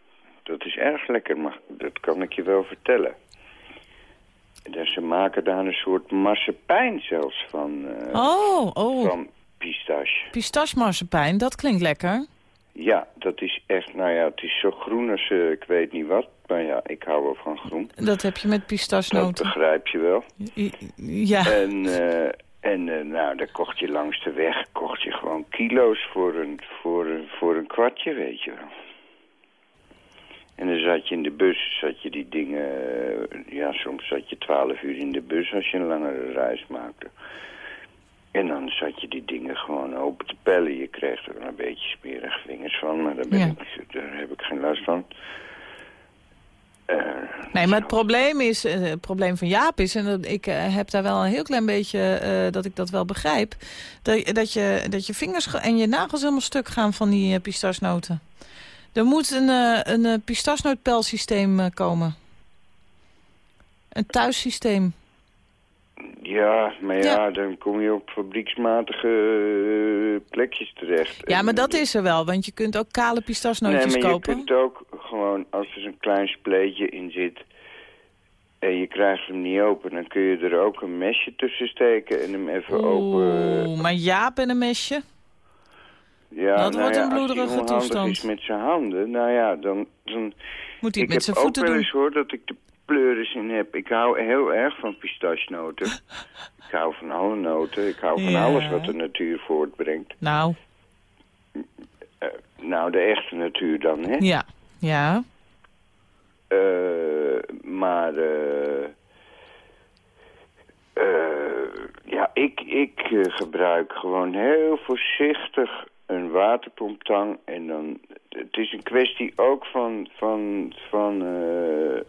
Dat is erg lekker, maar dat kan ik je wel vertellen. Dus ze maken daar een soort marsepein zelfs van, eh, Oh, oh. van pistache. Pistasmarsepein, dat klinkt lekker. Ja, dat is echt, nou ja, het is zo groen als eh, ik weet niet wat. Maar ja, ik hou wel van groen. Dat heb je met Dat pistasnoten. begrijp je wel. Ja. En, eh, en nou, daar kocht je langs de weg, kocht je gewoon kilo's voor een, voor een, voor een kwartje, weet je wel. En dan zat je in de bus, zat je die dingen, eh, ja, soms zat je twaalf uur in de bus als je een langere reis maakte. En dan zat je die dingen gewoon open te pellen. Je kreeg er een beetje smerige vingers van, maar daar, ben Ja. ik, daar heb ik geen last van. Eh, Nee, maar het probleem is, eh, het probleem van Jaap is, en dat, ik heb daar wel een heel klein beetje, dat ik dat wel begrijp, dat, dat, je, dat je vingers ge- en je nagels helemaal stuk gaan van die uh, pistasnoten. Er moet een, eh, een eh, pistasnootpelsysteem eh, komen. Een thuissysteem. Ja, maar ja, dan kom je op fabrieksmatige plekjes terecht. Ja, maar dat is er wel, want je kunt ook kale Nee, pistasnootjes maar je kopen. kunt ook gewoon, als er zo'n klein spleetje in zit... en je krijgt hem niet open... dan kun je er ook een mesje tussen steken en hem even open... Oeh, maar Jaap en een mesje? Ja, dat nou wordt ja, een bloederige toestand. is met zijn handen, nou ja, dan... dan Moet hij ik het met zijn heb voeten ook wel doen? eens hoor dat ik de pleuris in heb. Ik hou heel erg van pistachenoten. ik hou van alle noten. Ik hou van Ja. alles wat de natuur voortbrengt. Nou, Eh, nou, de echte natuur dan, hè? ja. Ja. Eh, maar eh, eh, ja, ik, ik gebruik gewoon heel voorzichtig een waterpomptang. En dan, het is een kwestie ook van, van, van eh,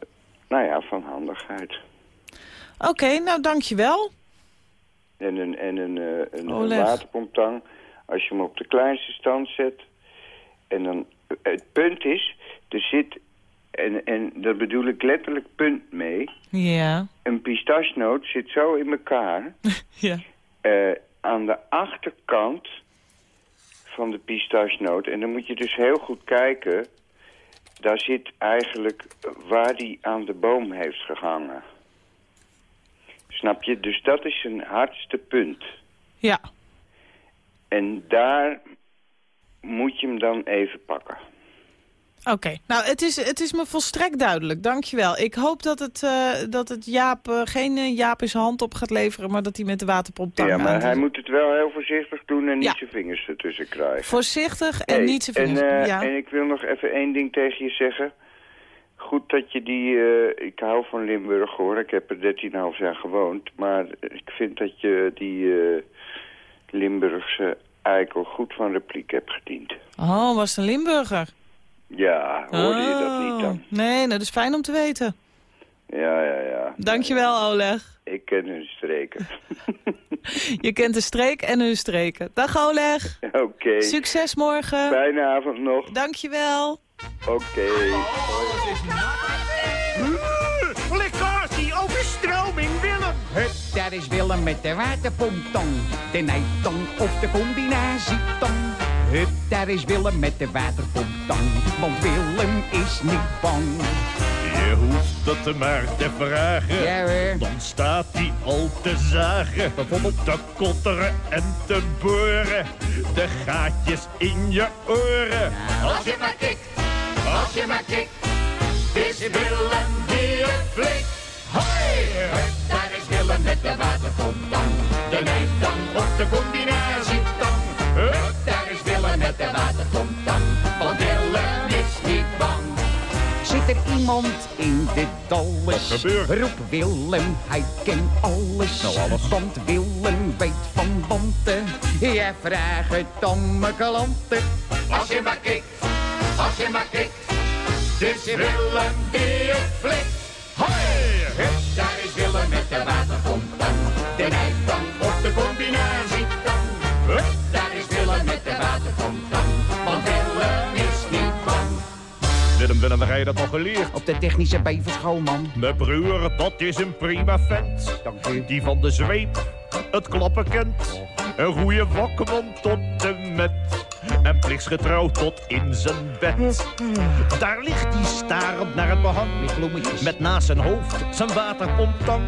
nou ja, van handigheid. Oké, nou dankjewel. En een, en een, eh, een, waterpomptang, als je hem op de kleinste stand zet... en dan, het punt is Er zit, en, en daar bedoel ik letterlijk punt mee... Ja. Een pistachenoot zit zo in elkaar... ja. Eh, aan de achterkant van de pistachenoot... en dan moet je dus heel goed kijken... daar zit eigenlijk waar die aan de boom heeft gehangen. Snap je? Dus dat is zijn hardste punt. Ja. En daar moet je hem dan even pakken. Oké, nou het is, het is me volstrekt duidelijk, dankjewel. Ik hoop dat het, eh, dat het Jaap uh, geen uh, Jaap zijn hand op gaat leveren, maar dat hij met de waterpomp Ja, maar hij moet het wel heel voorzichtig doen en niet zijn vingers ertussen krijgen. Voorzichtig en hey, niet zijn vingers. En, ja. en ik wil nog even één ding tegen je zeggen. Goed dat je die... ik hou van Limburg hoor, ik heb er 13,5 jaar gewoond. Maar ik vind dat je die Limburgse eikel goed van repliek hebt gediend. Oh, was een Limburger? Ja, hoorde oh. je dat niet dan? Nee, dat is fijn om te weten. Ja, ja, ja. Dankjewel, Oleg. Ik ken hun streken. je kent de streek en hun streken. Dag, Oleg. Oké. Okay. Succes morgen. Fijne avond nog. Dankjewel. Oké. Okay. Lekkatie, overstroming, Willem. Hup, daar is Willem met de waterpomptang. De nijtang of de combinatietang. Hup, daar is Willem met de waterpomptang. Want Willem is niet bang. Je hoeft het maar te vragen. Ja, hoor. Dan staat hij al te zagen. Bijvoorbeeld te kotteren en te boren. De gaatjes in je oren. Nou. Als je maar kikt, als je maar kikt. Is Willem die je flikt. Hoi! Hup, daar is Willem met de waterpomptang. De nijntang of de combinatietang. Met de waterpomptang. Want Willem is niet bang. Zit er iemand in de dalles? Wat gebeurt? Roep Willem, hij kent alles. Nou, alles. Want Willem weet van wanten. Ja, vraag het aan mijn klanten. Als je maar kikt, als je maar kikt. Dit is Willem die je flikt. Hoi! Daar is Willem met de waterpomptang. De de combinatietang. Waar heb je dat nog geleerd? Op de technische beverschool, man. Mijn broer, dat is een prima vent. Dank u. Die van de zweep het klappen kent. Een goede wakman tot en met. En plichtsgetrouw tot in zijn bed. Daar ligt hij starend naar het behang. Met bloemetjes. Met naast zijn hoofd zijn waterpomptang.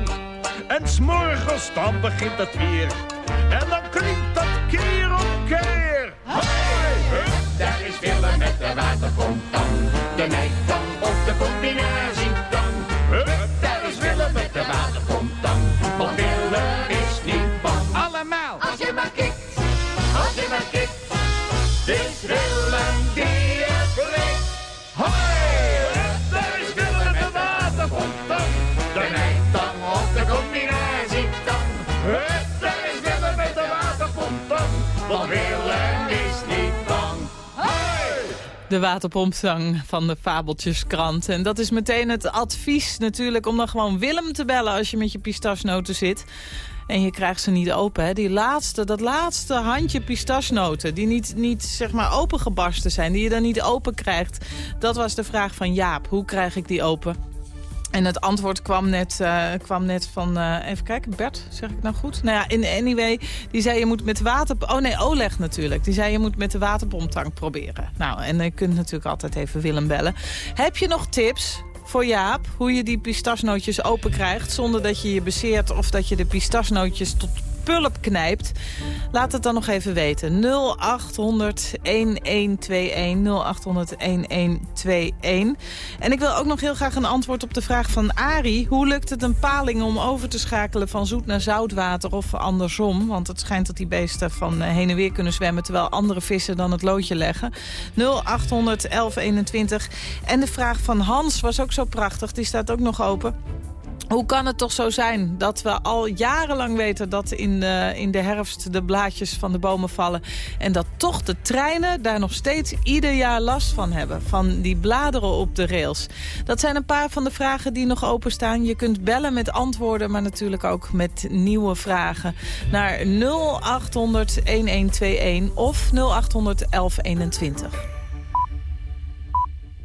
En s'morgens dan begint het weer. En dan klinkt dat keer op keer. De waterpomptang. De nijtang of de combinatietang. Hup, daar is Willem met de waterpomptang. Want Willem is niet bang. Allemaal. De waterpompzang van de Fabeltjeskrant. En dat is meteen het advies natuurlijk om dan gewoon Willem te bellen als je met je pistachenoten zit. En je krijgt ze niet open. Hè? Die laatste, dat laatste handje pistachenoten. Die niet, niet zeg maar opengebarsten zijn. Die je dan niet open krijgt. Dat was de vraag van Jaap. Hoe krijg ik die open? En het antwoord kwam net, uh, kwam net van, uh, even kijken, Bert, zeg ik nou goed? Nou ja, in anyway, die zei je moet met water... Oh nee, Oleg natuurlijk. Die zei je moet met de waterpomptang proberen. Nou, en je kunt natuurlijk altijd even Willem bellen. Heb je nog tips voor Jaap hoe je die pistachenootjes open krijgt... zonder dat je je bezeert of dat je de pistachenootjes tot pulp knijpt? Laat het dan nog even weten. 0800 1121 0800 1121. En ik wil ook nog heel graag een antwoord op de vraag van Ari. Hoe lukt het een paling om over te schakelen van zoet naar zoutwater of andersom? Want het schijnt dat die beesten van eh, heen en weer kunnen zwemmen... terwijl andere vissen dan het loodje leggen. 0800 1121. En de vraag van Hans was ook zo prachtig. Die staat ook nog open. Hoe kan het toch zo zijn dat we al jarenlang weten dat in de, in de herfst de blaadjes van de bomen vallen... en dat toch de treinen daar nog steeds ieder jaar last van hebben... van die bladeren op de rails. Dat zijn een paar van de vragen die nog openstaan. Je kunt bellen met antwoorden, maar natuurlijk ook met nieuwe vragen... naar 0800 1121 of 0800 1121.